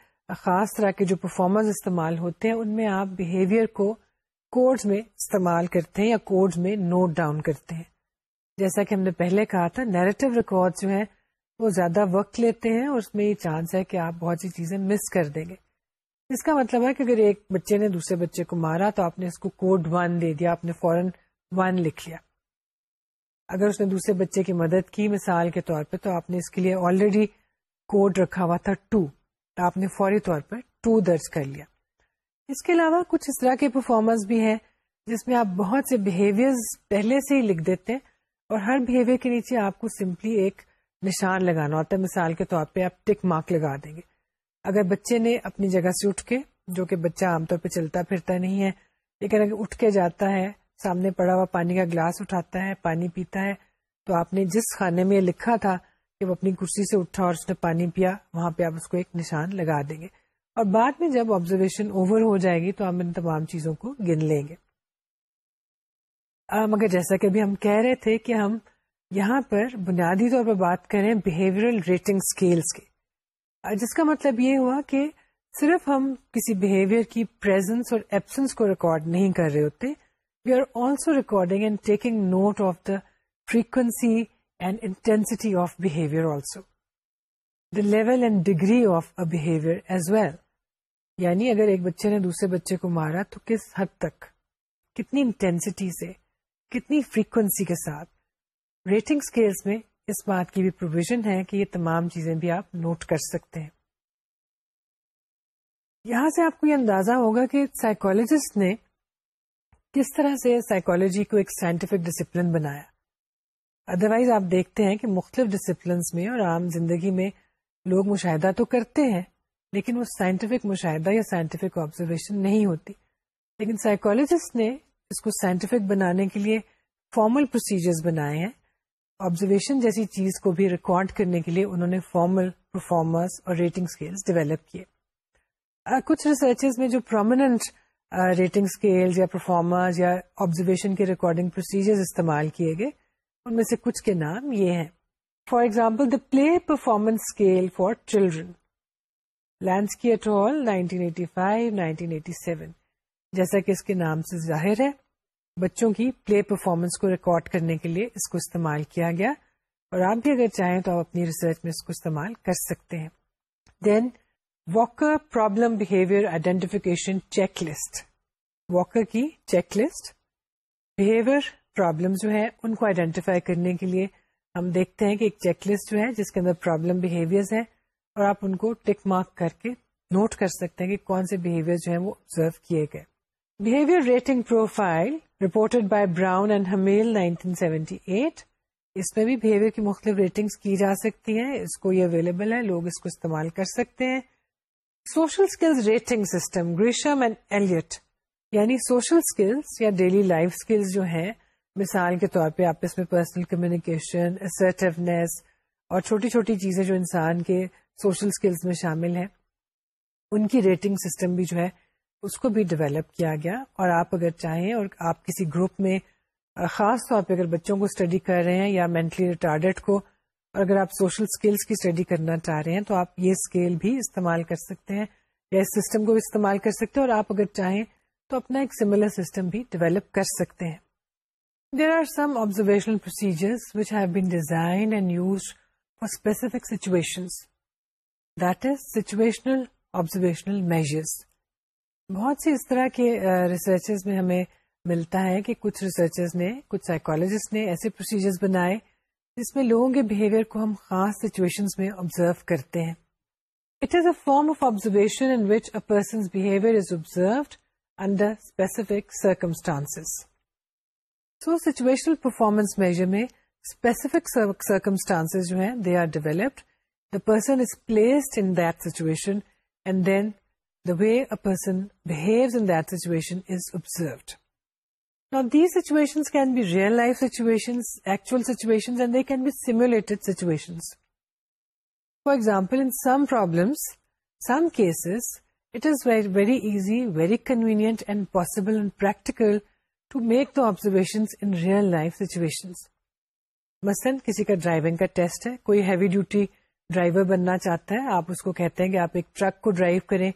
خاص طرح کے جو پرفارمنس استعمال ہوتے ہیں ان میں آپ بہیویئر کو کوڈز میں استعمال کرتے ہیں یا کوڈ میں نوٹ ڈاؤن کرتے ہیں جیسا کہ ہم نے پہلے کہا تھا نیریٹو ریکارڈ جو ہیں وہ زیادہ وقت لیتے ہیں اور اس میں یہ چانس ہے کہ آپ بہت سی چیزیں مس کر دیں گے اس کا مطلب ہے کہ اگر ایک بچے نے دوسرے بچے کو مارا تو آپ نے اس کو کوڈ ون دے دیا آپ نے فوراً لکھ لیا اگر اس نے دوسرے بچے کی مدد کی مثال کے طور پہ تو آپ نے اس کے لیے آلریڈی کوڈ رکھا ہوا تھا ٹو آپ نے فوری طور پر ٹو درج کر لیا اس کے علاوہ کچھ اس طرح کے پرفارمنس بھی ہیں جس میں آپ بہت سے بہیوئر پہلے سے ہی لکھ دیتے ہیں اور ہر بہیویئر کے نیچے آپ کو سمپلی ایک نشان لگانا ہوتا ہے مثال کے طور پہ آپ ٹک مارک لگا دیں گے اگر بچے نے اپنی جگہ سے اٹھ کے جو کہ بچہ عام طور پہ چلتا پھرتا نہیں ہے لیکن اگر اٹھ کے جاتا ہے سامنے پڑا ہوا پانی کا گلاس اٹھاتا ہے پانی پیتا ہے تو آپ نے جس خانے میں لکھا تھا کہ وہ اپنی کرسی سے اٹھا اور اس نے پانی پیا وہاں پہ آپ اس کو ایک نشان لگا دیں گے اور بعد میں جب آبزرویشن اوور ہو جائے گی تو ہم ان تمام چیزوں کو گن لیں گے مگر جیسا کہ ابھی ہم کہہ رہے تھے کہ ہم یہاں پر بنیادی طور پر بات کریں بہیویئرل ریٹنگ اسکیلس کے جس کا مطلب یہ ہوا کہ صرف ہم کسی بہیویئر کی پرزینس اور ایبسنس کو ریکارڈ نہیں کر رہے ہوتے we are also recording and taking note of the frequency and intensity of behaviour also the level and degree of a as well یعنی اگر ایک بچے نے دوسرے بچے کو مارا تو کس حد تک کتنی انٹینسٹی سے کتنی فریکوینسی کے ساتھ ریٹنگ اسکیلس میں اس بات کی بھی پروویژن ہے کہ یہ تمام چیزیں بھی آپ نوٹ کر سکتے ہیں یہاں سے آپ کو یہ اندازہ ہوگا کہ سائیکولوجسٹ نے کس طرح سے سائیکولوجی کو ایک سائنٹیفک ڈسپلن بنایا ادروائز آپ دیکھتے ہیں کہ مختلف ڈسپلنس میں اور عام زندگی میں لوگ مشاہدہ تو کرتے ہیں لیکن وہ سائنٹیفک مشاہدہ یا سائنٹیفک آبزرویشن نہیں ہوتی لیکن سائیکولوجسٹ نے اس کو سائنٹیفک بنانے کے لیے فارمل پروسیجرز بنائے ہیں آبزرویشن جیسی چیز کو بھی ریکارڈ کرنے کے لیے انہوں نے فارمل پرفارمرس اور ریٹنگ اسکیلس ڈیولپ کیے کچھ ریسرچز میں جو پرومیننٹ ریٹنگ اسکیلز یا پرفارمرز یا آبزرویشن کے ریکارڈنگ پروسیجرز استعمال کیے گئے ان میں سے کچھ کے نام یہ ہیں for example the play performance scale for children Landis Kate ہو فائیو نائنٹین ایٹی سیون جیسا کہ اس کے نام سے ظاہر ہے بچوں کی پلے پرفارمنس کو ریکارڈ کرنے کے لیے اس کو استعمال کیا گیا اور آپ بھی اگر چاہیں تو آپ اپنی ریسرچ میں اس کو استعمال کر سکتے ہیں then Walker problem behaviour identification checklist Walker کی چیک لسٹ بہیویئر پرابلم جو ہے ان کو آئیڈینٹیفائی کرنے کے لیے ہم دیکھتے ہیں کہ ایک چیک لسٹ جو ہے جس کے اندر پرابلم بہیویئر ہیں اور آپ ان کو ٹک مارک کر کے نوٹ کر سکتے ہیں کہ کون سے بہیویئر جو ہیں وہ آبزرو کیے گئے behaviour rating profile reported by Brown and Hammill 1978 اس میں بھی بہیویئر کی مختلف ریٹنگ کی جا سکتی ہیں اس کو یہ اویلیبل ہے لوگ اس کو استعمال کر سکتے ہیں social skills rating system Gresham and Elliott یعنی سوشل اسکلس یا ڈیلی لائف اسکلس جو ہیں مثال کے طور پہ آپ اس میں پرسنل کمیونیکیشن اسرٹیونیس اور چھوٹی چھوٹی چیزیں جو انسان کے سوشل اسکلس میں شامل ہیں ان کی ریٹنگ سسٹم بھی جو ہے اس کو بھی ڈیولپ کیا گیا اور آپ اگر چاہیں اور آپ کسی گروپ میں خاص طور پہ اگر بچوں کو اسٹڈی کر رہے ہیں یا مینٹلی ریٹارڈیڈ کو اور اگر آپ سوشل اسکلس کی اسٹڈی کرنا چاہ رہے ہیں تو آپ یہ اسکیل بھی استعمال کر سکتے ہیں یا اس سسٹم کو بھی استعمال کر سکتے ہیں اور آپ اگر چاہیں تو اپنا ایک سملر سسٹم بھی ڈیولپ کر سکتے ہیں there are some observational procedures which have been designed for specific situation that is situational observational measures بہت سی اس طرح کے ریسرچ میں ہمیں ملتا ہے کہ کچھ ریسرچز نے کچھ سائیکولوجسٹ نے ایسے پروسیجر بنائے جس میں لوگوں کے بہیویئر کو ہم خاص سچویشن میں آبزرو کرتے ہیں it is a form of observation in which a behaviour is observed under specific so situational performance measure میں اسپیسیفک سرکمسٹانس جو ہیں they are developed the person is placed in that situation and then the way a person behaves in that situation is observed. Now, these situations can be real life situations, actual situations, and they can be simulated situations. For example, in some problems, some cases, it is very, very easy, very convenient, and possible and practical to make the observations in real life situations. مثلاً کسی کا ڈرائیونگ کا ٹیسٹ ہے کوئی ہیوی ڈیوٹی ڈرائیور بننا چاہتا ہے آپ اس کو کہتے ہیں کہ آپ ایک ٹرک کو ڈرائیو کریں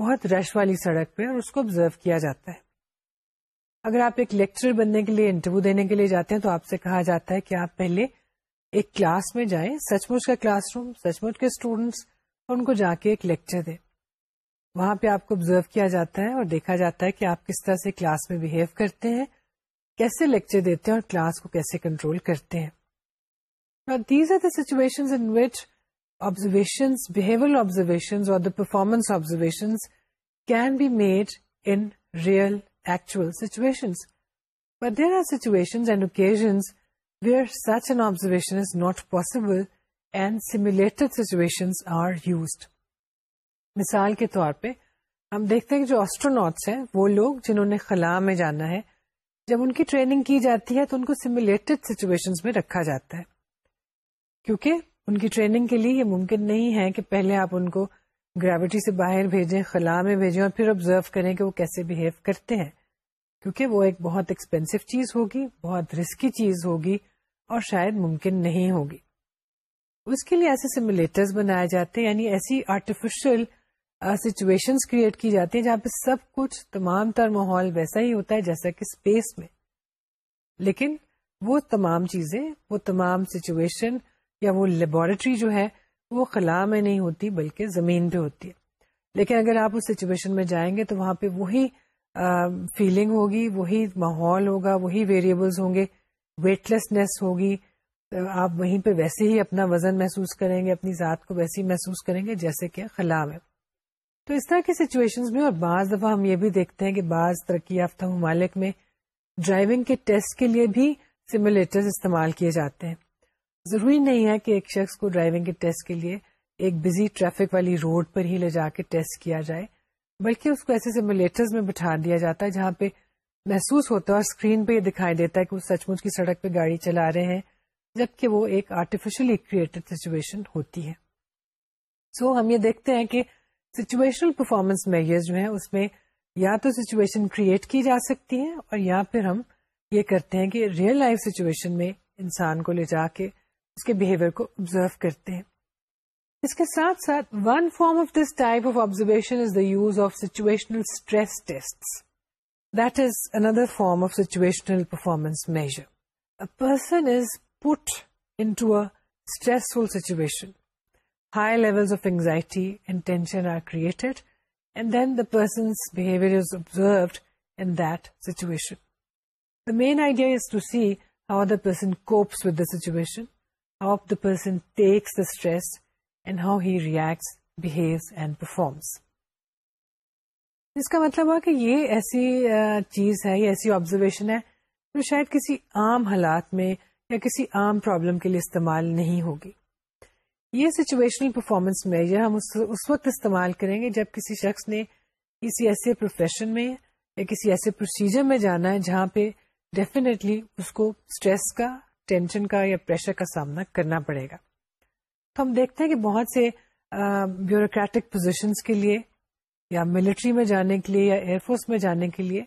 بہت رش والی سڑک پہ اور اس کو آبزرو کیا جاتا ہے اگر آپ ایک لیکچرر بننے کے لیے انٹرویو دینے کے لیے جاتے ہیں تو آپ سے کہا جاتا ہے کہ آپ پہلے ایک کلاس میں جائیں سچ مچ کا کلاس روم سچ مچ کے اسٹوڈینٹس اور ان کو جا کے ایک لیکچر دیں وہاں پہ آپ کو آبزرو کیا جاتا ہے اور دیکھا جاتا ہے کہ آپ کس طرح سے کلاس میں بہیو کرتے ہیں کیسے لیکچر دیتے ہیں اور کلاس کو کیسے کنٹرول کرتے ہیں situation in which observations, behavioral observations or the performance observations can be made in real actual situations. But there are situations and occasions where such an observation is not possible and simulated situations are used. مثال کے طور پہ ہم دیکھتے ہیں کہ جو آسٹرونٹس ہیں وہ لوگ جنہوں نے خلا میں جانا ہے جب ان کی ٹریننگ کی جاتی ہے تو ان کو سیمولیٹڈ سچویشن میں رکھا جاتا ہے کیونکہ ان کی ٹریننگ کے لیے یہ ممکن نہیں ہے کہ پہلے آپ ان کو گریوٹی سے باہر بھیجیں خلا میں بھیجیں اور پھر آبزرو کریں کہ وہ کیسے بہیو کرتے ہیں کیونکہ وہ ایک بہت ایکسپینسو چیز ہوگی بہت رسکی چیز ہوگی اور شاید ممکن نہیں ہوگی اس کے لیے ایسے سیمولیٹرز بنائے جاتے ہیں یعنی ایسی آرٹیفیشل سچویشنز کریٹ کی جاتی ہیں جہاں پہ سب کچھ تمام تر ماحول ویسا ہی ہوتا ہے جیسا کہ اسپیس میں لیکن وہ تمام چیزیں وہ تمام سچویشن یا وہ لیبوریٹری جو ہے وہ خلا میں نہیں ہوتی بلکہ زمین پہ ہوتی ہے لیکن اگر آپ اس سچویشن میں جائیں گے تو وہاں پہ وہی فیلنگ ہوگی وہی ماحول ہوگا وہی ویریبلس ہوں گے ویٹ لیسنیس ہوگی آپ وہیں پہ ویسے ہی اپنا وزن محسوس کریں گے اپنی ذات کو ویسے ہی محسوس کریں گے جیسے کہ خلا میں تو اس طرح کی سچویشنز میں اور بعض دفعہ ہم یہ بھی دیکھتے ہیں کہ بعض ترقی یافتہ ممالک میں ڈرائیونگ کے ٹیسٹ کے لیے بھی سیمولیٹر استعمال کیے جاتے ہیں ضروری نہیں ہے کہ ایک شخص کو ڈرائیونگ کے ٹیسٹ کے لیے ایک بزی ٹریفک والی روڈ پر ہی لے جا کے ٹیسٹ کیا جائے بلکہ اس کو ایسے سیمولیٹرز میں بٹھا دیا جاتا ہے جہاں پہ محسوس ہوتا ہے اور اسکرین پہ یہ دکھائی دیتا ہے کہ وہ سچ مچ کی سڑک پہ گاڑی چلا رہے ہیں جبکہ وہ ایک آرٹیفیشلی کریٹڈ سچویشن ہوتی ہے سو so, ہم یہ دیکھتے ہیں کہ سچویشنل پرفارمنس میئر جو ہیں اس میں یا تو سچویشن کریٹ کی جا سکتی ہے اور یا پھر ہم یہ کرتے ہیں کہ ریئل لائف سچویشن میں انسان کو لے جا کے اس کے بہیویئر کو آبزرو کرتے ہیں اس کے ساتھ ساتھ one form of this type of observation is the use of situational stress test that is under form of situational performance measure person is put into a stressful situation high level of anxiety and tension are created and then the person's behaviour is observed in that situation the main idea is to see how the person copes with the situation of the person stress how he reacts اس کا مطلب ہے کہ یہ ایسی چیز ہے یہ ایسی آبزرویشن ہے جو شاید کسی عام حالات میں یا کسی عام پرابلم کے لیے استعمال نہیں ہوگی یہ سچویشنل پرفارمنس میں یا ہم اس وقت استعمال کریں گے جب کسی شخص نے کسی ایسے پروفیشن میں یا کسی ایسے پروسیجر میں جانا ہے جہاں پہ ڈیفینیٹلی اس کو اسٹریس کا ٹینشن کا یا پریشر کا سامنا کرنا پڑے گا تو ہم دیکھتے ہیں کہ بہت سے بیوروکریٹک پوزیشنس کے لیے یا ملٹری میں جانے کے لیے یا ایئر فورس میں جانے کے لیے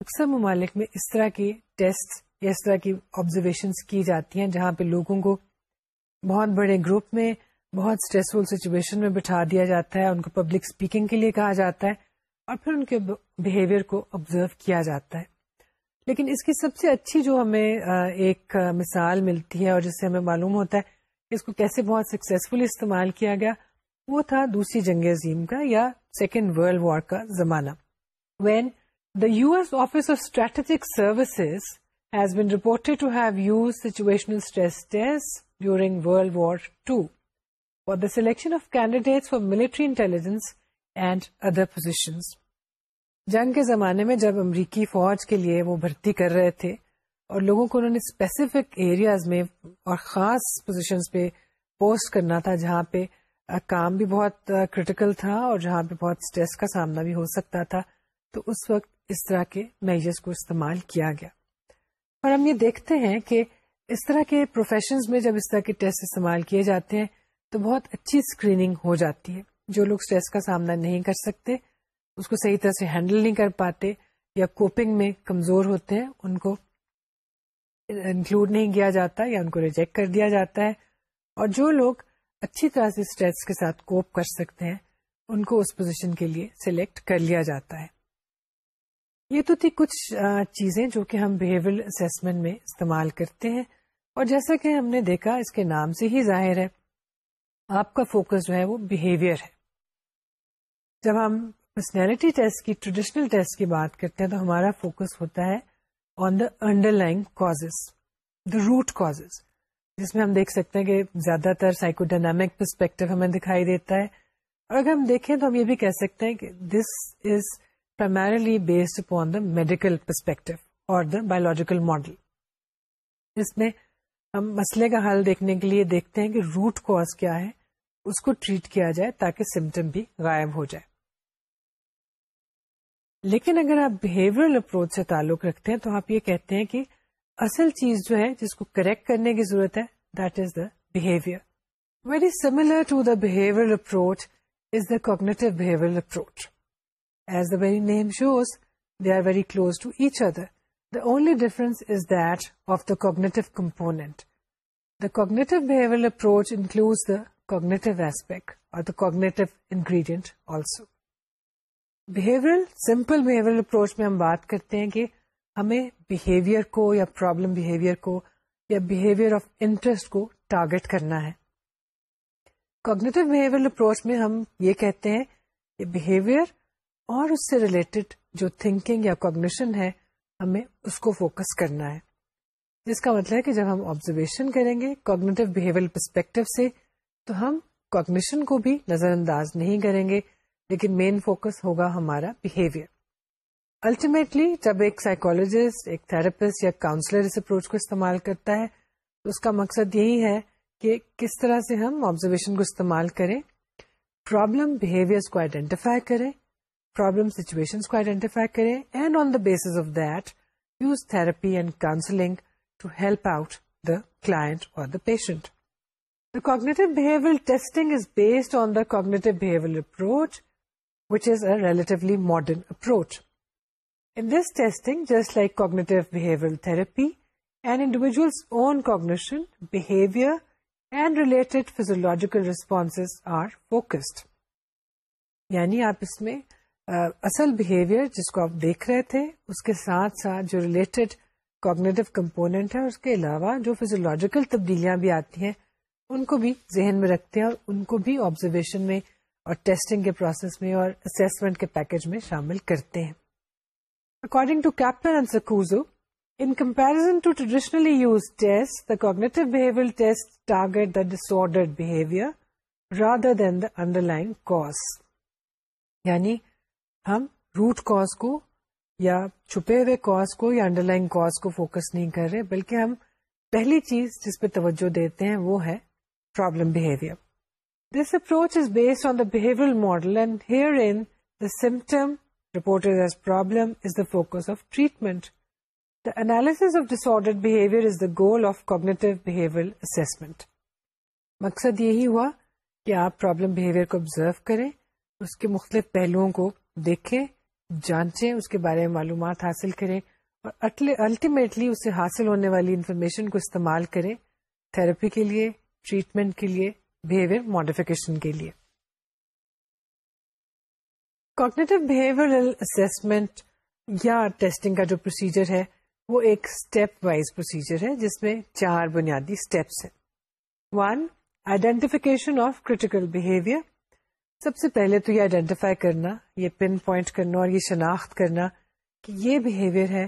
اکثر ممالک میں اس طرح کی ٹیسٹ یا اس طرح کی آبزرویشنس کی جاتی ہیں جہاں پہ لوگوں کو بہت بڑے گروپ میں بہت اسٹریسفل سچویشن میں بٹھا دیا جاتا ہے ان کو پبلک اسپیکنگ کے لیے کہا جاتا ہے اور پھر ان کے بہیویئر کو آبزرو کیا جاتا ہے لیکن اس کی سب سے اچھی جو ہمیں ایک مثال ملتی ہے اور جس سے ہمیں معلوم ہوتا ہے اس کو کیسے بہت سکسیزفلی استعمال کیا گیا وہ تھا دوسری جنگ عظیم کا یا سیکنڈ ورلڈ وار کا زمانہ when the U S office of strategic services has been report use situational during world war two for the selection of candidate for military intelligence and other positions جنگ کے زمانے میں جب امریکی فوج کے لیے وہ بھرتی کر رہے تھے اور لوگوں کو انہوں نے اسپیسیفک ایریاز میں اور خاص پوزیشنز پہ پوسٹ کرنا تھا جہاں پہ کام بھی بہت کرٹیکل تھا اور جہاں پہ بہت اسٹریس کا سامنا بھی ہو سکتا تھا تو اس وقت اس طرح کے میجرس کو استعمال کیا گیا اور ہم یہ دیکھتے ہیں کہ اس طرح کے پروفیشنز میں جب اس طرح کے ٹیسٹ استعمال کیے جاتے ہیں تو بہت اچھی اسکریننگ ہو جاتی ہے جو لوگ اسٹریس کا سامنا نہیں کر سکتے اس کو صحیح طرح سے ہینڈل نہیں کر پاتے یا کوپنگ میں کمزور ہوتے ہیں ان کو انکلوڈ نہیں کیا جاتا یا ان کو ریجیکٹ کر دیا جاتا ہے اور جو لوگ اچھی طرح سے اسٹریس کے ساتھ کوپ کر سکتے ہیں ان کو اس پوزیشن کے لیے سلیکٹ کر لیا جاتا ہے یہ تو تھی کچھ چیزیں جو کہ ہم بہیویئر اسسمنٹ میں استعمال کرتے ہیں اور جیسا کہ ہم نے دیکھا اس کے نام سے ہی ظاہر ہے آپ کا فوکس جو ہے وہ بہیویئر ہے جب ہم پرسنالٹی ٹیسٹ کی ٹریڈیشنل ٹیسٹ کی بات کرتے ہیں تو ہمارا فوکس ہوتا ہے on the underlying cause the root cause جس میں ہم دیکھ سکتے ہیں کہ زیادہ تر سائیکو ڈائنامک پرسپیکٹو ہمیں دکھائی دیتا ہے اور اگر ہم دیکھیں تو ہم یہ بھی کہہ سکتے ہیں کہ this is primarily based upon the medical perspective or the biological model اس میں ہم مسئلے کا حل دیکھنے کے لیے دیکھتے ہیں کہ روٹ کاز کیا ہے اس کو ٹریٹ کیا جائے تاکہ سمٹم بھی غائب ہو جائے لیکن اگر آپ بہیویئر اپروچ سے تعلق رکھتے ہیں تو آپ یہ کہتے ہیں کہ اصل چیز جو ہے جس کو کریکٹ کرنے کی ضرورت ہے that is the behaviour very similar to the behaviour approach is the cognitive behaviour approach as the very name shows they are very close to each other the only difference is that of the cognitive component the cognitive behaviour approach include the cognitive aspect or the cognitive ingredient also behaviour simple behaviour approach میں ہم بات کرتے ہیں کہ ہمیں بہیویئر کو یا پرابلم بہیویئر کو یا بہیویئر آف انٹرسٹ کو ٹارگیٹ کرنا ہے کوگنیٹو بہیویئر اپروچ میں ہم یہ کہتے ہیں کہ بہیویئر اور اس سے ریلیٹڈ جو تھنکنگ یا کوگنیشن ہے ہمیں اس کو فوکس کرنا ہے جس کا مطلب ہے کہ جب ہم آبزرویشن کریں گے کوگنیٹو بہیویئر پرسپیکٹو سے تو ہم کوگنیشن کو بھی نظر انداز نہیں کریں گے لیکن مین فوکس ہوگا ہمارا بہیویئر الٹیمیٹلی جب ایک سائیکولوجسٹ ایک تھراپسٹ یا کاؤنسلر اس اپروچ کو استعمال کرتا ہے تو اس کا مقصد یہی ہے کہ کس طرح سے ہم آبزرویشن کو استعمال کریں پرابلم بہیویئر کو آئیڈینٹیفائی کریں پرابلم سچویشن کو آئیڈینٹیفائی کریں and on the base of that use therapy and counselling to help out the or the patient the the cognitive cognitive behaviour behaviour testing is based on approach which is a relatively modern فیزیول یعنی آپ اس میں جس کو آپ دیکھ رہے تھے اس کے ساتھ ساتھ جو ریلیٹڈ کوگنیٹو کمپونیٹ ہے اس کے علاوہ جو فیزولوجیکل تبدیلیاں بھی آتی ہیں ان کو بھی ذہن میں رکھتے ہیں اور ان کو بھی آبزرویشن میں اور ٹیسٹنگ کے پروسیس میں اور اسیسمنٹ کے پیکج میں شامل کرتے ہیں according to Kaplan and Saccuzzo in comparison to traditionally cognitive ڈسرویئر rather than the underlying cause یعنی ہم روٹ کاز کو یا چھپے ہوئے کاز کو یا انڈر لائن کاز کو فوکس نہیں کر رہے بلکہ ہم پہلی چیز جس پہ توجہ دیتے ہیں وہ ہے problem behaviour model focus of treatment assessment. مقصد یہی ہوا کہ آپ پرابلم کو آبزرو کریں اس کے مختلف پہلوؤں کو دیکھیں جانچیں اس کے بارے میں معلومات حاصل کریں اور الٹیمیٹلی اسے حاصل ہونے والی انفارمیشن کو استعمال کریں تھراپی کے لیے ٹریٹمنٹ کے لیے بہیویئر ماڈیفکیشن کے لیے کوگنیٹو اسسمنٹ یا ٹیسٹنگ کا جو پروسیجر ہے وہ ایک اسٹیپ وائز پروسیجر ہے جس میں چار بنیادی اسٹیپس ہیں one identification of critical behaviour سب سے پہلے تو یہ آئیڈینٹیفائی کرنا یہ پن پوائنٹ کرنا اور یہ شناخت کرنا کہ یہ بہیویئر ہے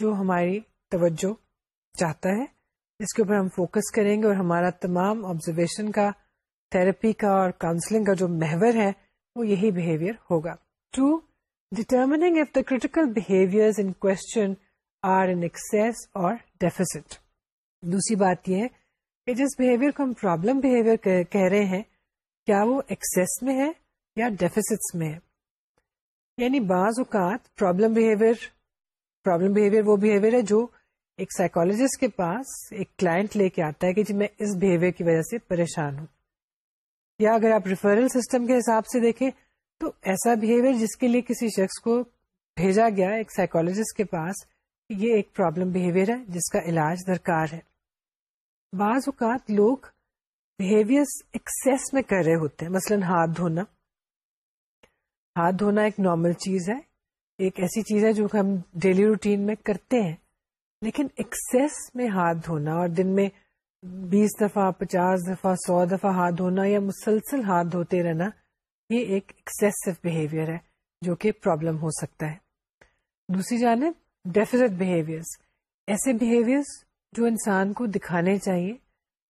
جو ہماری توجہ چاہتا ہے اس کے اوپر ہم فوکس کریں گے اور ہمارا تمام آبزرویشن کا تھراپی کا اور کاؤنسلنگ کا جو محور ہے وہ یہی بہیویئر ہوگا two determining if the critical behaviour in in question are or deficit دوسری بات یہ کہ جس بہیویئر کو ہم پرابلم بہیویئر کہہ رہے ہیں کیا وہ ایکسیس میں ہے یا ڈیفیسٹ میں ہے یعنی بعض اوقات پرابلم بہیویئر پرابلم بہیویئر وہ بہیویئر ہے جو ایک سائیکولوجسٹ کے پاس ایک کلائنٹ لے کے آتا ہے کہ جی میں اس بہیویئر کی وجہ سے پریشان ہوں یا اگر آپ ریفرل سسٹم کے حساب سے دیکھیں تو ایسا بہیویئر جس کے لیے کسی شخص کو بھیجا گیا ایک ایک سائیکولوجسٹ کے پاس یہ پرابلم بہیویئر ہے جس کا علاج درکار ہے بعض اوقات لوگ بہیویئر ایکسیس میں کر رہے ہوتے ہیں مثلا ہاتھ دھونا ہاتھ دھونا ایک نارمل چیز ہے ایک ایسی چیز ہے جو ہم ڈیلی روٹین میں کرتے ہیں لیکن ایکسیس میں ہاتھ دھونا اور دن میں بیس دفعہ پچاس دفعہ سو دفعہ ہاتھ دھونا یا مسلسل ہاتھ دھوتے رہنا یہ ایکسیسو بہیویئر ہے جو کہ پرابلم ہو سکتا ہے دوسری جانب ڈیفیزٹ بہیویئرس ایسے بہیویئرس جو انسان کو دکھانے چاہیے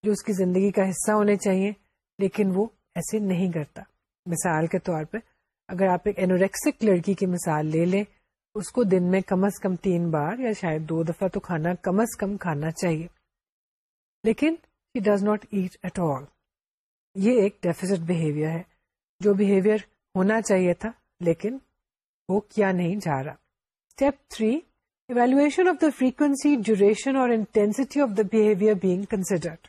جو اس کی زندگی کا حصہ ہونے چاہیے لیکن وہ ایسے نہیں کرتا مثال کے طور پہ اگر آپ ایک انوریکسک لڑکی کی مثال لے لیں اس کو دن میں کم از کم تین بار یا شاید دو دفعہ تو کھانا کم از کم کھانا چاہیے لیکن he does not eat at all یہ ایک ڈیفیزٹ بہیویئر ہے جو بہیویئر ہونا چاہیے تھا لیکن وہ کیا نہیں جا رہا step three evaluation of the frequency duration or intensity of the behaviour being considered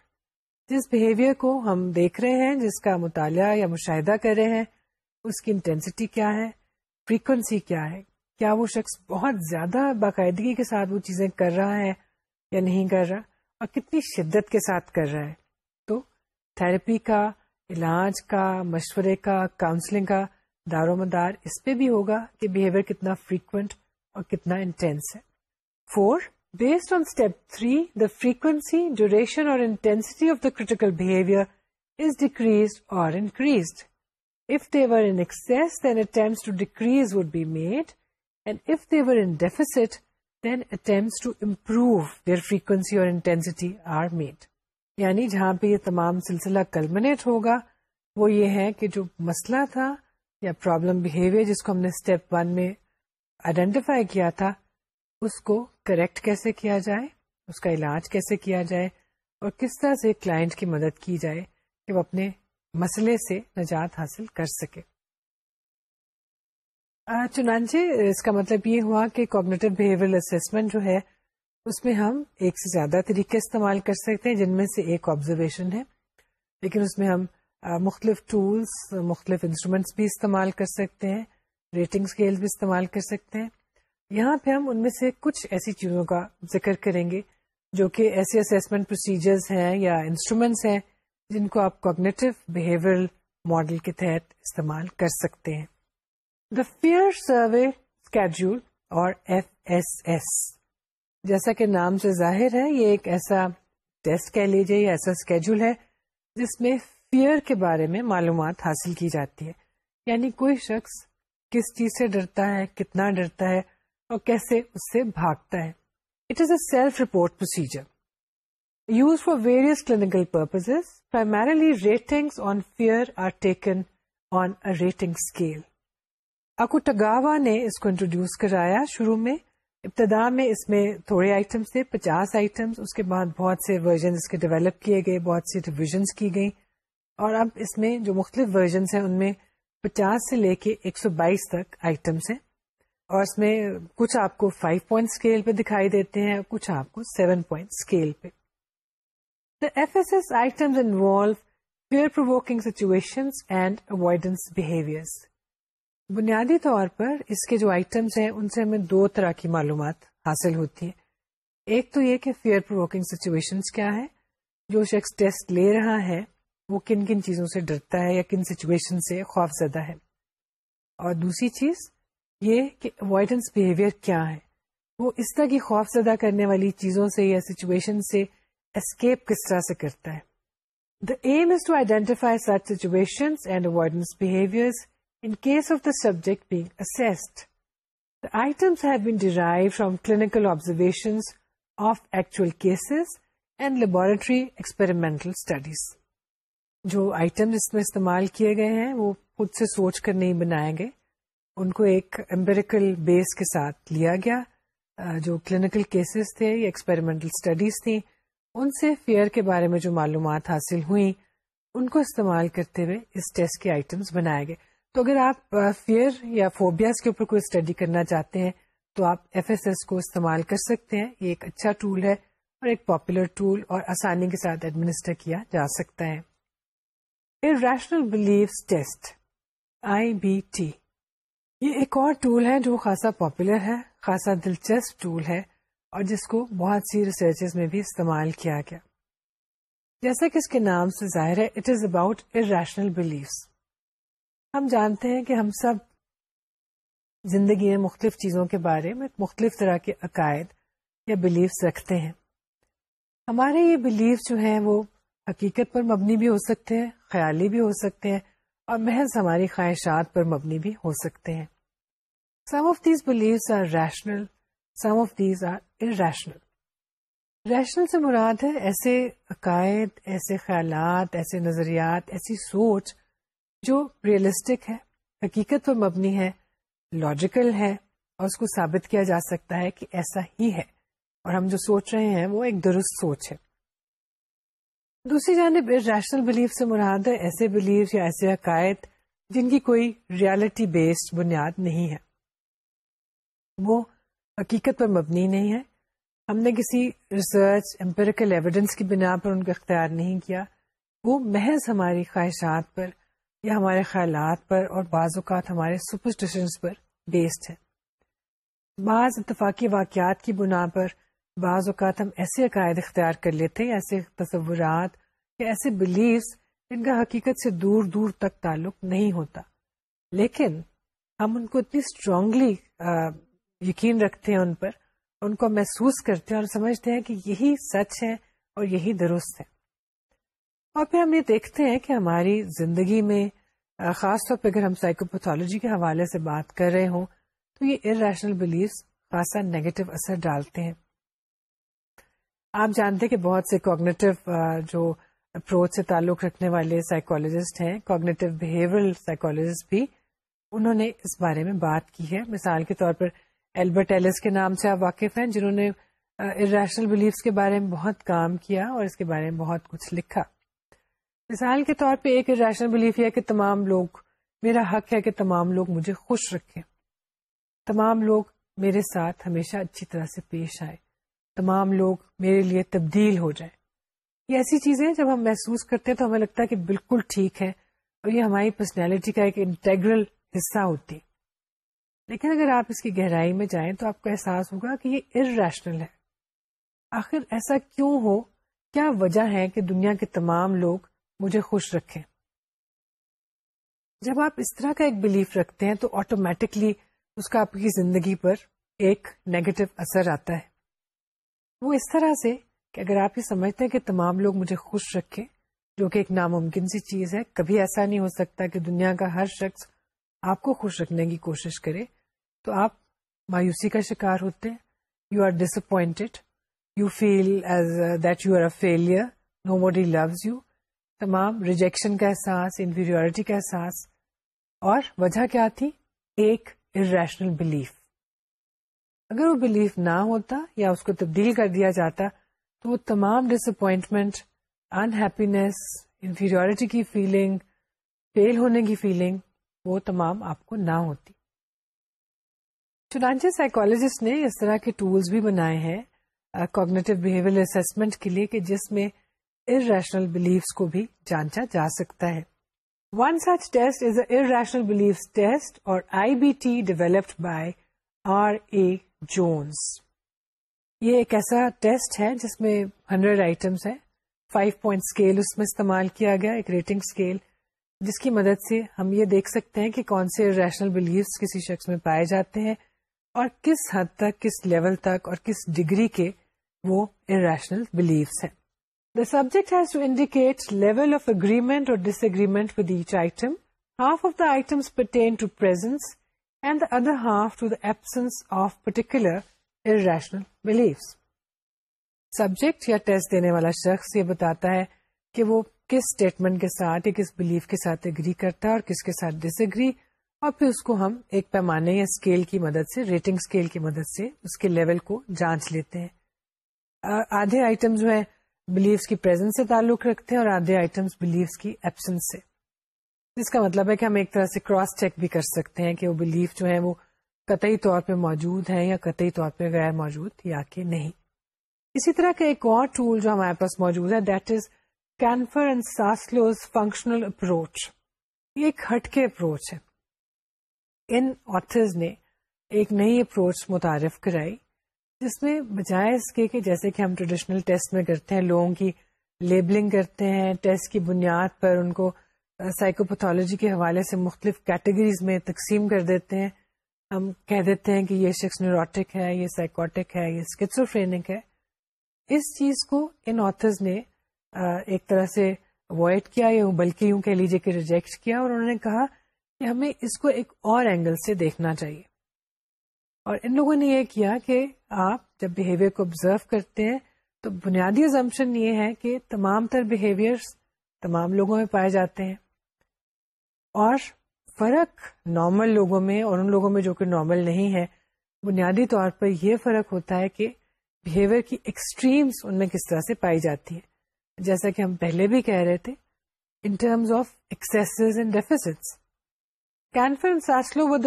جس بہیویئر کو ہم دیکھ رہے ہیں جس کا مطالعہ یا مشاہدہ کر رہے ہیں اس کی انٹینسٹی کیا ہے فریکوینسی کیا ہے کیا وہ شخص بہت زیادہ باقاعدگی کے ساتھ وہ چیزیں کر رہا ہے یا نہیں کر رہا اور کتنی شدت کے ساتھ کر رہا ہے تو تھراپی کا علاج کا مشورے کا کاؤنسلنگ کا دار و مدار اس پہ بھی ہوگا کہ بہیویئر کتنا فریکوینٹ اور کتنا انٹینس ہے for based on step three the frequency duration اور intensity of the critical behaviour is decrease or increase if to decrease would would be made and if were in deficit frequency اور انٹینسٹی آر میڈ یعنی جہاں پہ یہ تمام سلسلہ کلمنیٹ ہوگا وہ یہ ہے کہ جو مسئلہ تھا یا پرابلم بہیویئر جس کو ہم نے اسٹیپ ون میں آئیڈینٹیفائی کیا تھا اس کو کریکٹ کیسے کیا جائے اس کا علاج کیسے کیا جائے اور کس طرح سے کلائنٹ کی مدد کی جائے کہ وہ اپنے مسئلے سے نجات حاصل کر سکے چنانچہ اس کا مطلب یہ ہوا کہ کوگنیٹو بہیویئر اسیسمنٹ جو ہے اس میں ہم ایک سے زیادہ طریقے استعمال کر سکتے ہیں جن میں سے ایک آبزرویشن ہے لیکن اس میں ہم مختلف ٹولس مختلف انسٹرومینٹس بھی استعمال کر سکتے ہیں ریٹنگ اسکیل بھی استعمال کر سکتے ہیں یہاں پہ ہم ان میں سے کچھ ایسی چیزوں کا ذکر کریں گے جو کہ ایسے اسیسمنٹ پروسیجرز ہیں یا انسٹرومینٹس ہیں جن کو آپ کوگنیٹو بہیویئر ماڈل کے تحت استعمال کر سکتے ہیں فیئر سروے اسکیڈیول اور جیسا کہ نام سے ظاہر ہے یہ ایک ایسا ٹیسٹ کہہ لیجیے ایسا اسکیڈیول ہے جس میں فیئر کے بارے میں معلومات حاصل کی جاتی ہے یعنی کوئی شخص کس چیز سے ڈرتا ہے کتنا ڈرتا ہے اور کیسے اس سے بھاگتا ہے it is a self report procedure use for various clinical purpose primarily rating on fear are taken on rating scale اکو ٹگاوا نے اس کو انٹروڈیوس کرایا شروع میں ابتدا میں اس میں تھوڑے آئٹمس تھے پچاس آئٹمس اس کے بعد بہت سے ورژن اس کے ڈیولپ کیے گئے بہت سی ریویژنس کی گئیں اور اب اس میں جو مختلف ورژنس ہیں ان میں پچاس سے لے کے ایک سو بائیس تک آئٹمس ہیں اور اس میں کچھ آپ کو فائیو پوائنٹ اسکیل پہ دکھائی دیتے ہیں کچھ آپ کو سیون پوائنٹ اسکیل پہ the F S S item involve fear provoking situation and avoidance behaviour بنیادی طور پر اس کے جو آئٹمس ہیں ان سے ہمیں دو طرح کی معلومات حاصل ہوتی ہے ایک تو یہ کہ فیئر پروکنگ سچویشن کیا ہے جو شخص ٹیسٹ لے رہا ہے وہ کن کن چیزوں سے ڈرتا ہے یا کن سچویشن سے خوف زدہ ہے اور دوسری چیز یہ کہ اوائڈنس بہیویئر کیا ہے وہ اس طرح کی خوف زدہ کرنے والی چیزوں سے یا سچویشن سے اسکیپ کس طرح سے کرتا ہے the aim is to identify such situation and avoidance behaviour In case of the subject being assessed, the items have been derived from clinical observations of actual cases and laboratory experimental studies. جو آئٹم اس میں استعمال کیے گئے ہیں وہ خود سے سوچ کر نہیں بنائے گئے ان کو ایک امپیریکل بیس کے ساتھ لیا گیا جو کلینکل کیسز تھے یا ایکسپیریمنٹل اسٹڈیز تھیں ان سے فیئر کے بارے میں جو معلومات حاصل ہوئیں ان کو استعمال کرتے ہوئے اس ٹیسٹ کے آئٹمس بنائے گئے تو اگر آپ فیئر یا فوبیاز کے اوپر کوئی اسٹڈی کرنا چاہتے ہیں تو آپ ایف ایس ایس کو استعمال کر سکتے ہیں یہ ایک اچھا ٹول ہے اور ایک پاپولر ٹول اور آسانی کے ساتھ ایڈمنسٹر کیا جا سکتا ہے rational beliefs test I B T یہ ایک اور ٹول ہے جو خاصا پاپولر ہے خاصا دلچسپ ٹول ہے اور جس کو بہت سی ریسرچز میں بھی استعمال کیا گیا جیسا کہ اس کے نام سے ظاہر ہے it is about irrational beliefs ہم جانتے ہیں کہ ہم سب زندگی میں مختلف چیزوں کے بارے میں مختلف طرح کے عقائد یا بلیفس رکھتے ہیں ہمارے یہ بلیف جو ہیں وہ حقیقت پر مبنی بھی ہو سکتے ہیں خیالی بھی ہو سکتے ہیں اور محض ہماری خواہشات پر مبنی بھی ہو سکتے ہیں some of these beliefs are rational some of these are irrational rational سے مراد ہے ایسے عقائد ایسے خیالات ایسے نظریات ایسی سوچ جو ریئلسٹک ہے حقیقت پر مبنی ہے لاجیکل ہے اور اس کو ثابت کیا جا سکتا ہے کہ ایسا ہی ہے اور ہم جو سوچ رہے ہیں وہ ایک درست سوچ ہے دوسری جانب ریشنل بلیف سے مراد ہے ایسے بلیف یا ایسے عقائد جن کی کوئی ریالٹی بیسڈ بنیاد نہیں ہے وہ حقیقت پر مبنی نہیں ہے ہم نے کسی ریسرچ امپیریکل ایویڈنس کی بنا پر ان کا اختیار نہیں کیا وہ محض ہماری خواہشات پر یہ ہمارے خیالات پر اور بعض اوقات ہمارے سپرسٹیشنس پر بیسڈ ہے بعض اتفاقی واقعات کی بنا پر بعض اوقات ہم ایسے عقائد اختیار کر لیتے ہیں ایسے تصورات یا ایسے بلیفس جن کا حقیقت سے دور دور تک تعلق نہیں ہوتا لیکن ہم ان کو اتنی اسٹرانگلی یقین رکھتے ہیں ان پر ان کو محسوس کرتے ہیں اور سمجھتے ہیں کہ یہی سچ ہے اور یہی درست ہے اور پھر ہم یہ دیکھتے ہیں کہ ہماری زندگی میں خاص طور پہ اگر ہم سائیکوپیتھولوجی کے حوالے سے بات کر رہے ہوں تو یہ ار ریشنل خاصا نیگیٹو اثر ڈالتے ہیں آپ جانتے کہ بہت سے کوگنیٹو جو اپروچ سے تعلق رکھنے والے سائیکولوجسٹ ہیں کوگنیٹو بہیورل سائیکولوجسٹ بھی انہوں نے اس بارے میں بات کی ہے مثال کے طور پر ایلبرٹ ایلس کے نام سے آپ واقف ہیں جنہوں نے ار ریشنل بلیفس کے بارے میں بہت کام کیا اور اس کے بارے میں بہت کچھ لکھا مثال کے طور پہ ایک ریشنل بلیف ہے کہ تمام لوگ میرا حق ہے کہ تمام لوگ مجھے خوش رکھیں تمام لوگ میرے ساتھ ہمیشہ اچھی طرح سے پیش آئے تمام لوگ میرے لیے تبدیل ہو جائیں یہ ایسی چیزیں جب ہم محسوس کرتے ہیں تو ہمیں لگتا ہے کہ بالکل ٹھیک ہے اور یہ ہماری پرسنالٹی کا ایک انٹیگرل حصہ ہوتی لیکن اگر آپ اس کی گہرائی میں جائیں تو آپ کو احساس ہوگا کہ یہ ارریشنل ہے آخر ایسا کیوں ہو کیا وجہ ہے کہ دنیا کے تمام لوگ مجھے خوش رکھیں جب آپ اس طرح کا ایک بلیف رکھتے ہیں تو آٹومیٹکلی اس کا آپ کی زندگی پر ایک نیگیٹو اثر آتا ہے وہ اس طرح سے کہ اگر آپ یہ سمجھتے ہیں کہ تمام لوگ مجھے خوش رکھے جو کہ ایک ناممکن سی چیز ہے کبھی ایسا نہیں ہو سکتا کہ دنیا کا ہر شخص آپ کو خوش رکھنے کی کوشش کرے تو آپ مایوسی کا شکار ہوتے ہیں you are disappointed you feel as that you are a failure nobody loves you تمام ریجیکشن کا احساس انفیریٹی کا احساس اور وجہ کیا تھی ایک ارشنل بلیف اگر وہ بلیف نہ ہوتا یا اس کو تبدیل کر دیا جاتا تو وہ تمام ڈس اپوائنٹمنٹ انہیپینیس انفیریٹی کی فیلنگ فیل ہونے کی فیلنگ وہ تمام آپ کو نہ ہوتی چنانچہ سائیکولوجسٹ نے اس طرح کے ٹولز بھی بنائے ہیں کوگنیٹو بہیویئر اسسمنٹ کے لیے کہ جس میں irrational beliefs کو بھی جانچا جا سکتا ہے one such test is a irrational beliefs test اور I B developed by R A Jones یہ ایک ایسا ٹیسٹ ہے جس میں ہنڈریڈ آئٹمس ہیں فائیو پوائنٹ اسکیل اس میں استعمال کیا گیا ایک ریٹنگ اسکیل جس کی مدد سے ہم یہ دیکھ سکتے ہیں کہ کون سے ریشنل بلیفس کسی شخص میں پائے جاتے ہیں اور کس حد تک کس لیول تک اور کس ڈگری کے وہ ارشنل ریشنل ہیں the subject level of agreement اور ڈس اگریمنٹ آف داٹینس ادر ہاف دینے والا شخص یہ بتاتا ہے کہ وہ کس اسٹیٹمنٹ کے ساتھ یا کس بلیف کے ساتھ اگری کرتا ہے اور کس کے ساتھ ڈس اگری اور پھر اس کو ہم ایک پیمانے یا اسکیل کی مدد سے ریٹنگ اسکیل کی مدد سے اس کے لیول کو جانچ لیتے ہیں آدھے آئٹم جو ہیں بلیوس کی پرزینس سے تعلق رکھتے ہیں اور آدھے آئٹم بلیوس کی ایبسنس سے جس کا مطلب ہے کہ ہم ایک طرح سے کراس چیک بھی کر سکتے ہیں کہ وہ بلیف جو ہے وہ قطعی طور پہ موجود ہیں یا قطعی طور پہ غیر موجود یا کہ نہیں اسی طرح کا ایک اور ٹول جو ہمارے پاس موجود ہے that is Kanfer and Saslow's functional approach یہ ایک ہٹ کے اپروچ ہے ان آتھرز نے ایک نئی اپروچ متعارف کرائی جس میں بجائے اس کے کہ جیسے کہ ہم ٹریڈیشنل ٹیسٹ میں کرتے ہیں لوگوں کی لیبلنگ کرتے ہیں ٹیسٹ کی بنیاد پر ان کو سائیکوپیتھولوجی کے حوالے سے مختلف کیٹیگریز میں تقسیم کر دیتے ہیں ہم کہہ دیتے ہیں کہ یہ شخص نیوروٹک ہے یہ سائیکوٹک ہے یہ اسکیٹسوفرینک ہے اس چیز کو ان آتھرز نے ایک طرح سے اوائڈ کیا یا بلکہ یوں کہہ لیجیے کہ ریجیکٹ کیا اور انہوں نے کہا کہ ہمیں اس کو ایک اور اینگل سے دیکھنا چاہیے اور ان لوگوں نے یہ کیا کہ آپ جب بہیویئر کو آبزرو کرتے ہیں تو بنیادی ازمپشن یہ ہے کہ تمام تر بہیویئرس تمام لوگوں میں پائے جاتے ہیں اور فرق نارمل لوگوں میں اور ان لوگوں میں جو کہ نارمل نہیں ہے بنیادی طور پر یہ فرق ہوتا ہے کہ بہیویئر کی ایکسٹریمس ان میں کس طرح سے پائی جاتی ہے جیسا کہ ہم پہلے بھی کہہ رہے تھے in terms of and deficits لیڈیشن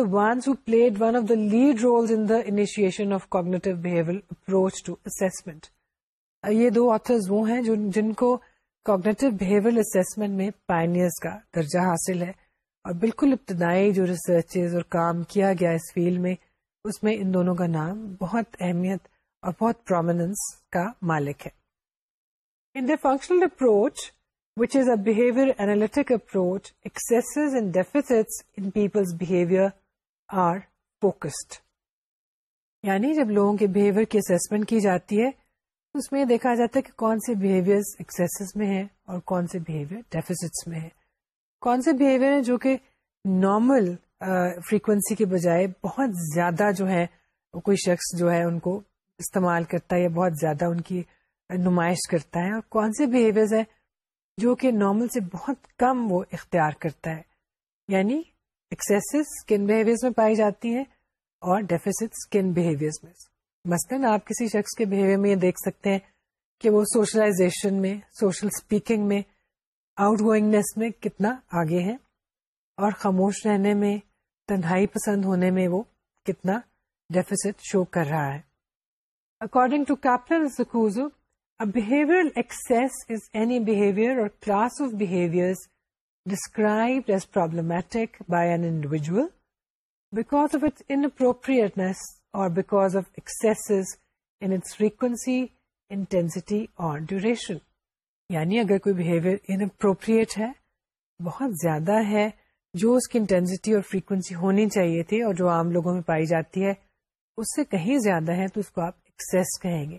دو آر جن کوگنیٹو بہیویئر میں پینئر کا درجہ حاصل ہے اور بالکل ابتدائی جو ریسرچ اور کام کیا گیا اس فیلڈ میں اس میں ان دونوں کا نام بہت اہمیت اور بہت پرومینس کا مالک ہے in the functional approach which is a approach x people یعنی جب لوگوں کے بہیویئر کی کی جاتی ہے تو اس میں دیکھا جاتا ہے کہ کون سے بہیویئر میں ہیں اور کون سے بہیویئر میں ہیں کون سے بہیویئر ہیں جو کہ نارمل فریکوینسی uh, کے بجائے بہت زیادہ جو ہے کوئی شخص جو ہے ان کو استعمال کرتا ہے یا بہت زیادہ ان کی نمائش کرتا ہے اور کون سے بہیویئرز ہیں جو کہ نارمل سے بہت کم وہ اختیار کرتا ہے یعنی اسکن میں پائی جاتی ہیں اور اسکن میں مثلاً آپ کسی شخص کے بہیویئر میں یہ دیکھ سکتے ہیں کہ وہ سوشلائزیشن میں سوشل اسپیکنگ میں آؤٹ گوئنگنیس میں کتنا آگے ہے اور خاموش رہنے میں تنہائی پسند ہونے میں وہ کتنا ڈیفیسٹ شو کر رہا ہے according to captain behaviour excess is any behaviour or class of behaviour described as problematic by an individual because of its inappropriateness اور because of ایکز its frequency intensity اور ڈیوریشن یعنی اگر کوئی بہیویئر انپروپریٹ ہے بہت زیادہ ہے جو اس کی انٹینسٹی اور فریکوینسی ہونی چاہیے تھی اور جو عام لوگوں میں پائی جاتی ہے اس سے کہیں زیادہ ہے تو اس کو آپ ایکس کہیں گے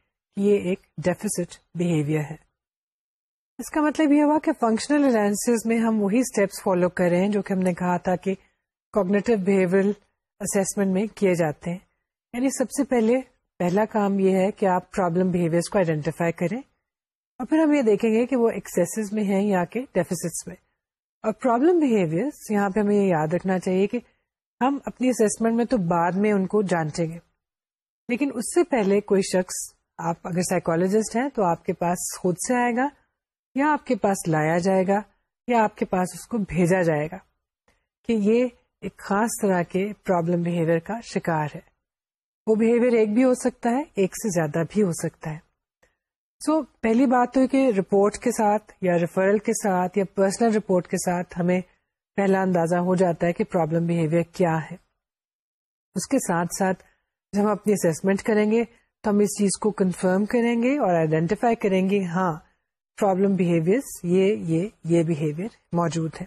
یہ ایک ڈیفیسٹ بہیویئر ہے اس کا مطلب یہ ہوا کہ فنکشنل میں ہم وہی اسٹیپس فالو کر رہے ہیں جو کہ ہم نے کہا تھا کہ کوگنیٹو بہیویئر میں کیے جاتے ہیں یعنی سب سے پہلے پہلا کام یہ ہے کہ آپ پرابلم بہیویئر کو آئیڈینٹیفائی کریں اور پھر ہم یہ دیکھیں گے کہ وہ ایکسیسز میں ہیں یا کہ ڈیفیسٹس میں اور پرابلم بہیویئر یہاں پہ ہمیں یہ یاد رکھنا چاہیے کہ ہم اپنی اسیسمنٹ میں تو بعد میں ان کو جانچیں گے لیکن اس سے پہلے کوئی شخص آپ اگر سائیکولوجسٹ ہیں تو آپ کے پاس خود سے آئے گا یا آپ کے پاس لایا جائے گا یا آپ کے پاس اس کو بھیجا جائے گا کہ یہ ایک خاص طرح کے پرابلم بہیویئر کا شکار ہے وہ بہیویئر ایک بھی ہو سکتا ہے ایک سے زیادہ بھی ہو سکتا ہے سو so, پہلی بات تو کہ رپورٹ کے ساتھ یا ریفرل کے ساتھ یا پرسنل رپورٹ کے ساتھ ہمیں پہلا اندازہ ہو جاتا ہے کہ پرابلم بہیویئر کیا ہے اس کے ساتھ ساتھ جب ہم اپنی اسیسمنٹ کریں گے ہم اس چیز کو کنفرم کریں گے اور آئیڈینٹیفائی کریں گے ہاں پرابلم بہیویئر یہ یہ یہ بہیویئر موجود ہے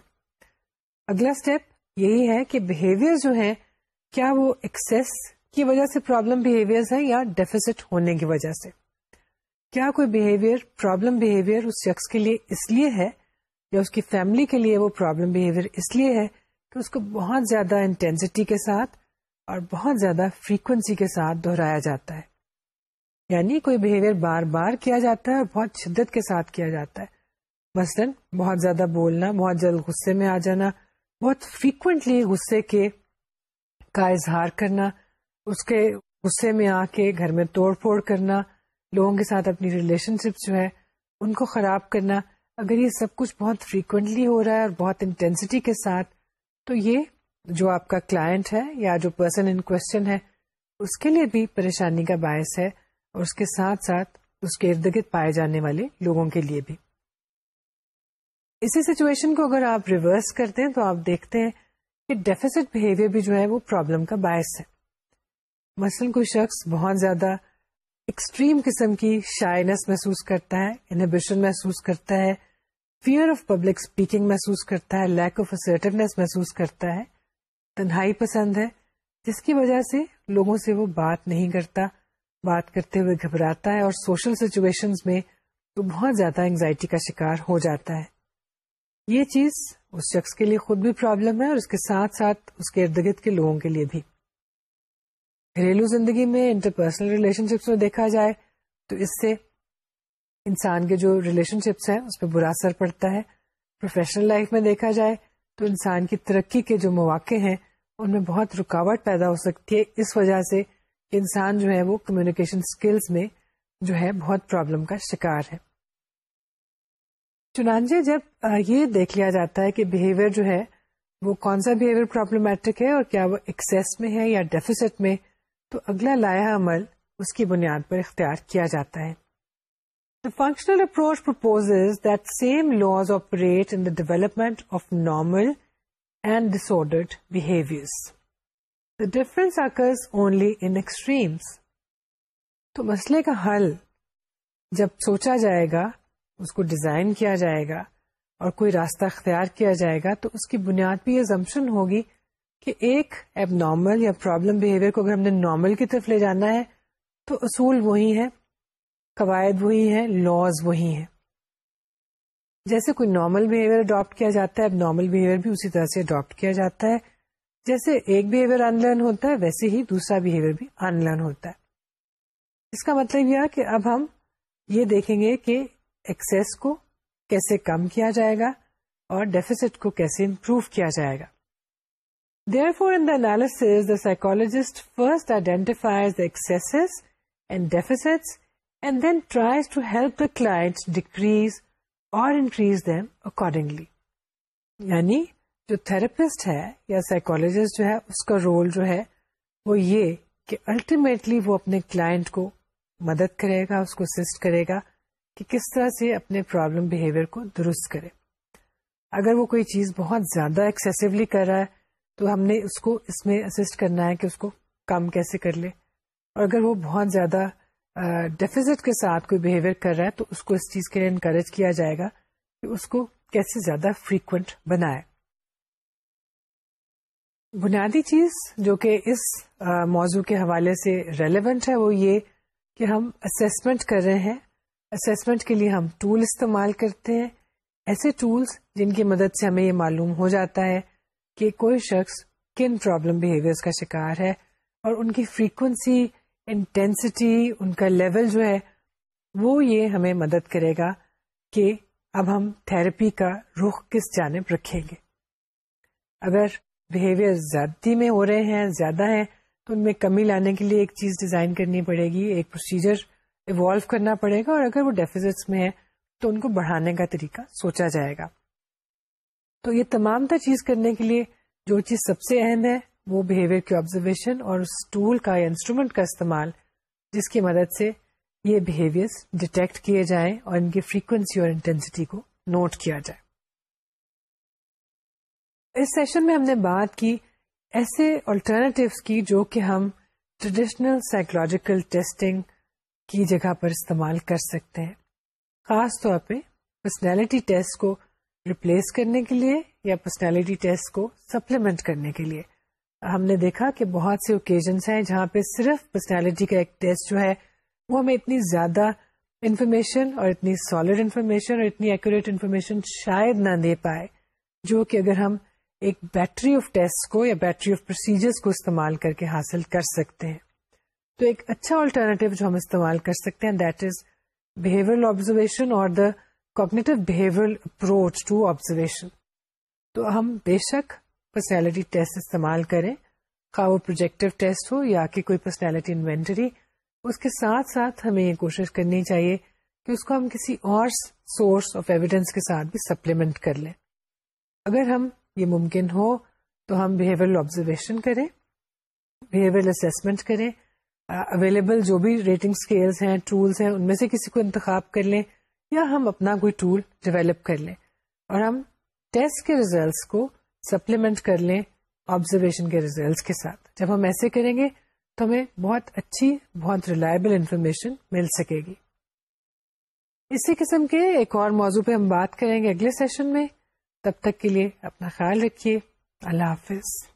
اگلا اسٹیپ یہی ہے کہ بہیویئر جو ہے کیا وہ ایکسس کی وجہ سے پرابلم بہیویئر ہے یا ڈیفیسٹ ہونے کی وجہ سے کیا کوئی بہیویئر پرابلم بہیویئر اس شخص کے لیے اس لیے ہے یا اس کی فیملی کے لیے وہ پرابلم بہیویئر اس لیے ہے کہ اس کو بہت زیادہ انٹینسٹی کے ساتھ اور بہت زیادہ فریکوینسی کے ساتھ دہرایا جاتا ہے یعنی کوئی بہیویئر بار بار کیا جاتا ہے اور بہت شدت کے ساتھ کیا جاتا ہے مثلاً بہت زیادہ بولنا بہت جلد غصے میں آ جانا بہت فریکوینٹلی غصے کے کا اظہار کرنا اس کے غصے میں آ کے گھر میں توڑ پھوڑ کرنا لوگوں کے ساتھ اپنی ریلیشن شپ جو ہے ان کو خراب کرنا اگر یہ سب کچھ بہت فریکوینٹلی ہو رہا ہے اور بہت انٹینسٹی کے ساتھ تو یہ جو آپ کا کلائنٹ ہے یا جو پرسن ان کوشچن ہے اس کے لیے بھی پریشانی کا باعث ہے اور اس کے ساتھ ساتھ اس کے ارد گرد پائے جانے والے لوگوں کے لیے بھی اسی سچویشن کو اگر آپ ریورس کرتے ہیں تو آپ دیکھتے ہیں کہ ڈیفیسٹ بہیویئر بھی جو ہے وہ پرابلم کا باعث ہے مثلاً کوئی شخص بہت زیادہ ایکسٹریم قسم کی شائنس محسوس کرتا ہے انہیبیشن محسوس کرتا ہے فیئر آف پبلک اسپیکنگ محسوس کرتا ہے لیک آف اسرٹیونیس محسوس کرتا ہے تنہائی پسند ہے جس کی وجہ سے لوگوں سے وہ بات نہیں کرتا بات کرتے ہوئے گھبراتا ہے اور سوشل سچویشن میں تو بہت زیادہ انگزائٹی کا شکار ہو جاتا ہے یہ چیز اس شخص کے لیے خود بھی پرابلم ہے اور اس کے ساتھ ساتھ اس کے ارد گرد کے لوگوں کے لیے بھی گھریلو زندگی میں انٹرپرسنل ریلیشن شپس میں دیکھا جائے تو اس سے انسان کے جو ریلیشن شپس ہیں اس پہ برا اثر پڑتا ہے پروفیشنل لائف میں دیکھا جائے تو انسان کی ترقی کے جو مواقع ہیں ان میں بہت رکاوٹ پیدا ہو سکتی ہے اس وجہ سے انسان جو ہے وہ کمیونیکیشن اسکلس میں جو ہے بہت پرابلم کا شکار ہے چنانچہ جب یہ دیکھ لیا جاتا ہے کہ بہیویئر جو ہے وہ کون سا بہیویئر پرابلمٹک ہے اور کیا وہ ایکسیس میں ہے یا ڈیفیسٹ میں تو اگلا لایا عمل اس کی بنیاد پر اختیار کیا جاتا ہے The functional approach proposes that same laws operate in the development of normal and disordered behaviors. Difference difference occurs only in extremes تو مسئلے کا حل جب سوچا جائے گا اس کو ڈیزائن کیا جائے گا اور کوئی راستہ اختیار کیا جائے گا تو اس کی بنیاد پہ یہ زمشن ہوگی کہ ایک ایب نارمل یا پرابلم بہیویئر کو اگر ہم نے نارمل کی طرف لے جانا ہے تو اصول وہی ہیں قواعد وہی ہیں لاز وہی ہیں جیسے کوئی نارمل بہیویئر اڈاپٹ کیا جاتا ہے اب نارمل بہیویئر بھی اسی طرح سے اڈاپٹ کیا جاتا ہے جیسے ایک بہیویئر ان لرن ہوتا ہے ویسے ہی دوسرا بہیویئر بھی ان لرن ہوتا ہے اس کا مطلب یہ کہ اب ہم یہ دیکھیں گے کہ ایکسس کو کیسے کم کیا جائے گا اور ڈیفیسٹ کو کیسے امپروو کیا جائے گا therefore in this the psychologist first identifies excess and deficit and then tries to help the class decrease or increase them accordingly یعنی جو تھراپسٹ ہے یا سائیکولوجسٹ جو ہے اس کا رول جو ہے وہ یہ کہ الٹیمیٹلی وہ اپنے کلائنٹ کو مدد کرے گا اس کو اسسٹ کرے گا کہ کس طرح سے اپنے پرابلم بہیویئر کو درست کرے اگر وہ کوئی چیز بہت زیادہ ایکسیسولی کر رہا ہے تو ہم نے اس کو اس میں اسسٹ کرنا ہے کہ اس کو کم کیسے کر لے اور اگر وہ بہت زیادہ ڈیفیزٹ کے ساتھ کوئی بہیویئر کر رہا ہے تو اس کو اس چیز کے لیے انکریج کیا جائے گا کہ اس کو کیسے زیادہ فریکوینٹ بنائے بنیادی چیز جو کہ اس موضوع کے حوالے سے ریلیونٹ ہے وہ یہ کہ ہم اسسمنٹ کر رہے ہیں اسسمنٹ کے لیے ہم ٹول استعمال کرتے ہیں ایسے ٹولس جن کی مدد سے ہمیں یہ معلوم ہو جاتا ہے کہ کوئی شخص کن پرابلم بیہیویئرس کا شکار ہے اور ان کی فریکوینسی انٹینسٹی ان کا لیول جو ہے وہ یہ ہمیں مدد کرے گا کہ اب ہم تھیراپی کا رخ کس جانب رکھیں گے اگر بہیویئر زیادتی میں ہو رہے ہیں زیادہ ہیں تو ان میں کمی لانے کے لیے ایک چیز ڈیزائن کرنی پڑے گی ایک پروسیجر ایوالو کرنا پڑے گا اور اگر وہ ڈیفیزٹس میں ہے تو ان کو بڑھانے کا طریقہ سوچا جائے گا تو یہ تمام تر چیز کرنے کے لیے جو چیز سب سے اہم ہے وہ بہیویئر کی آبزرویشن اور اس ٹول کا یا انسٹرومینٹ کا استعمال جس کی مدد سے یہ بہیویئر ڈیٹیکٹ کیے جائیں اور ان کی فریکوینسی اور انٹینسٹی کو نوٹ کیا جائے اس سیشن میں ہم نے بات کی ایسے الٹرنیٹیوس کی جو کہ ہم ٹریڈیشنل سائیکولوجیکل ٹیسٹنگ کی جگہ پر استعمال کر سکتے ہیں خاص طور پہ پرسنالٹی ٹیسٹ کو ریپلیس کرنے کے لیے یا پرسنالٹی ٹیسٹ کو سپلیمنٹ کرنے کے لیے ہم نے دیکھا کہ بہت سے اوکیزنس ہیں جہاں پہ صرف پرسنالٹی کا ایک ٹیسٹ جو ہے وہ ہمیں اتنی زیادہ انفارمیشن اور اتنی سالڈ انفارمیشن اور اتنی ایکوریٹ انفارمیشن شاید نہ دے پائے جو کہ اگر ہم ایک بیٹری آف ٹیسٹ کو یا بیٹری آف پروسیجر کو استعمال کر کے حاصل کر سکتے ہیں تو ایک اچھا جو ہم استعمال کر سکتے ہیں that is observation observation or the cognitive approach to تو ہم بے شک پرسنالٹی ٹیسٹ استعمال کریں خواہ وہ پروجیکٹو ٹیسٹ ہو یا کہ کوئی پرسنالٹی انوینٹری اس کے ساتھ ساتھ ہمیں یہ کوشش کرنی چاہیے کہ اس کو ہم کسی اور سورس آف ایویڈینس کے ساتھ بھی سپلیمنٹ کر لیں اگر ہم یہ ممکن ہو تو ہم بہیویئر آبزرویشن کریں بہیویئر اسیسمنٹ کریں اویلیبل جو بھی ریٹنگ اسکیلس ہیں ٹولس ہیں ان میں سے کسی کو انتخاب کر لیں یا ہم اپنا کوئی ٹول ڈیویلپ کر لیں اور ہم ٹیسٹ کے ریزلٹس کو سپلیمنٹ کر لیں آبزرویشن کے ریزلٹس کے ساتھ جب ہم ایسے کریں گے تو ہمیں بہت اچھی بہت ریلائبل انفارمیشن مل سکے گی اسی قسم کے ایک اور موضوع پہ ہم بات کریں گے اگلے سیشن میں تب تک کے لیے اپنا خیال رکھیے اللہ حافظ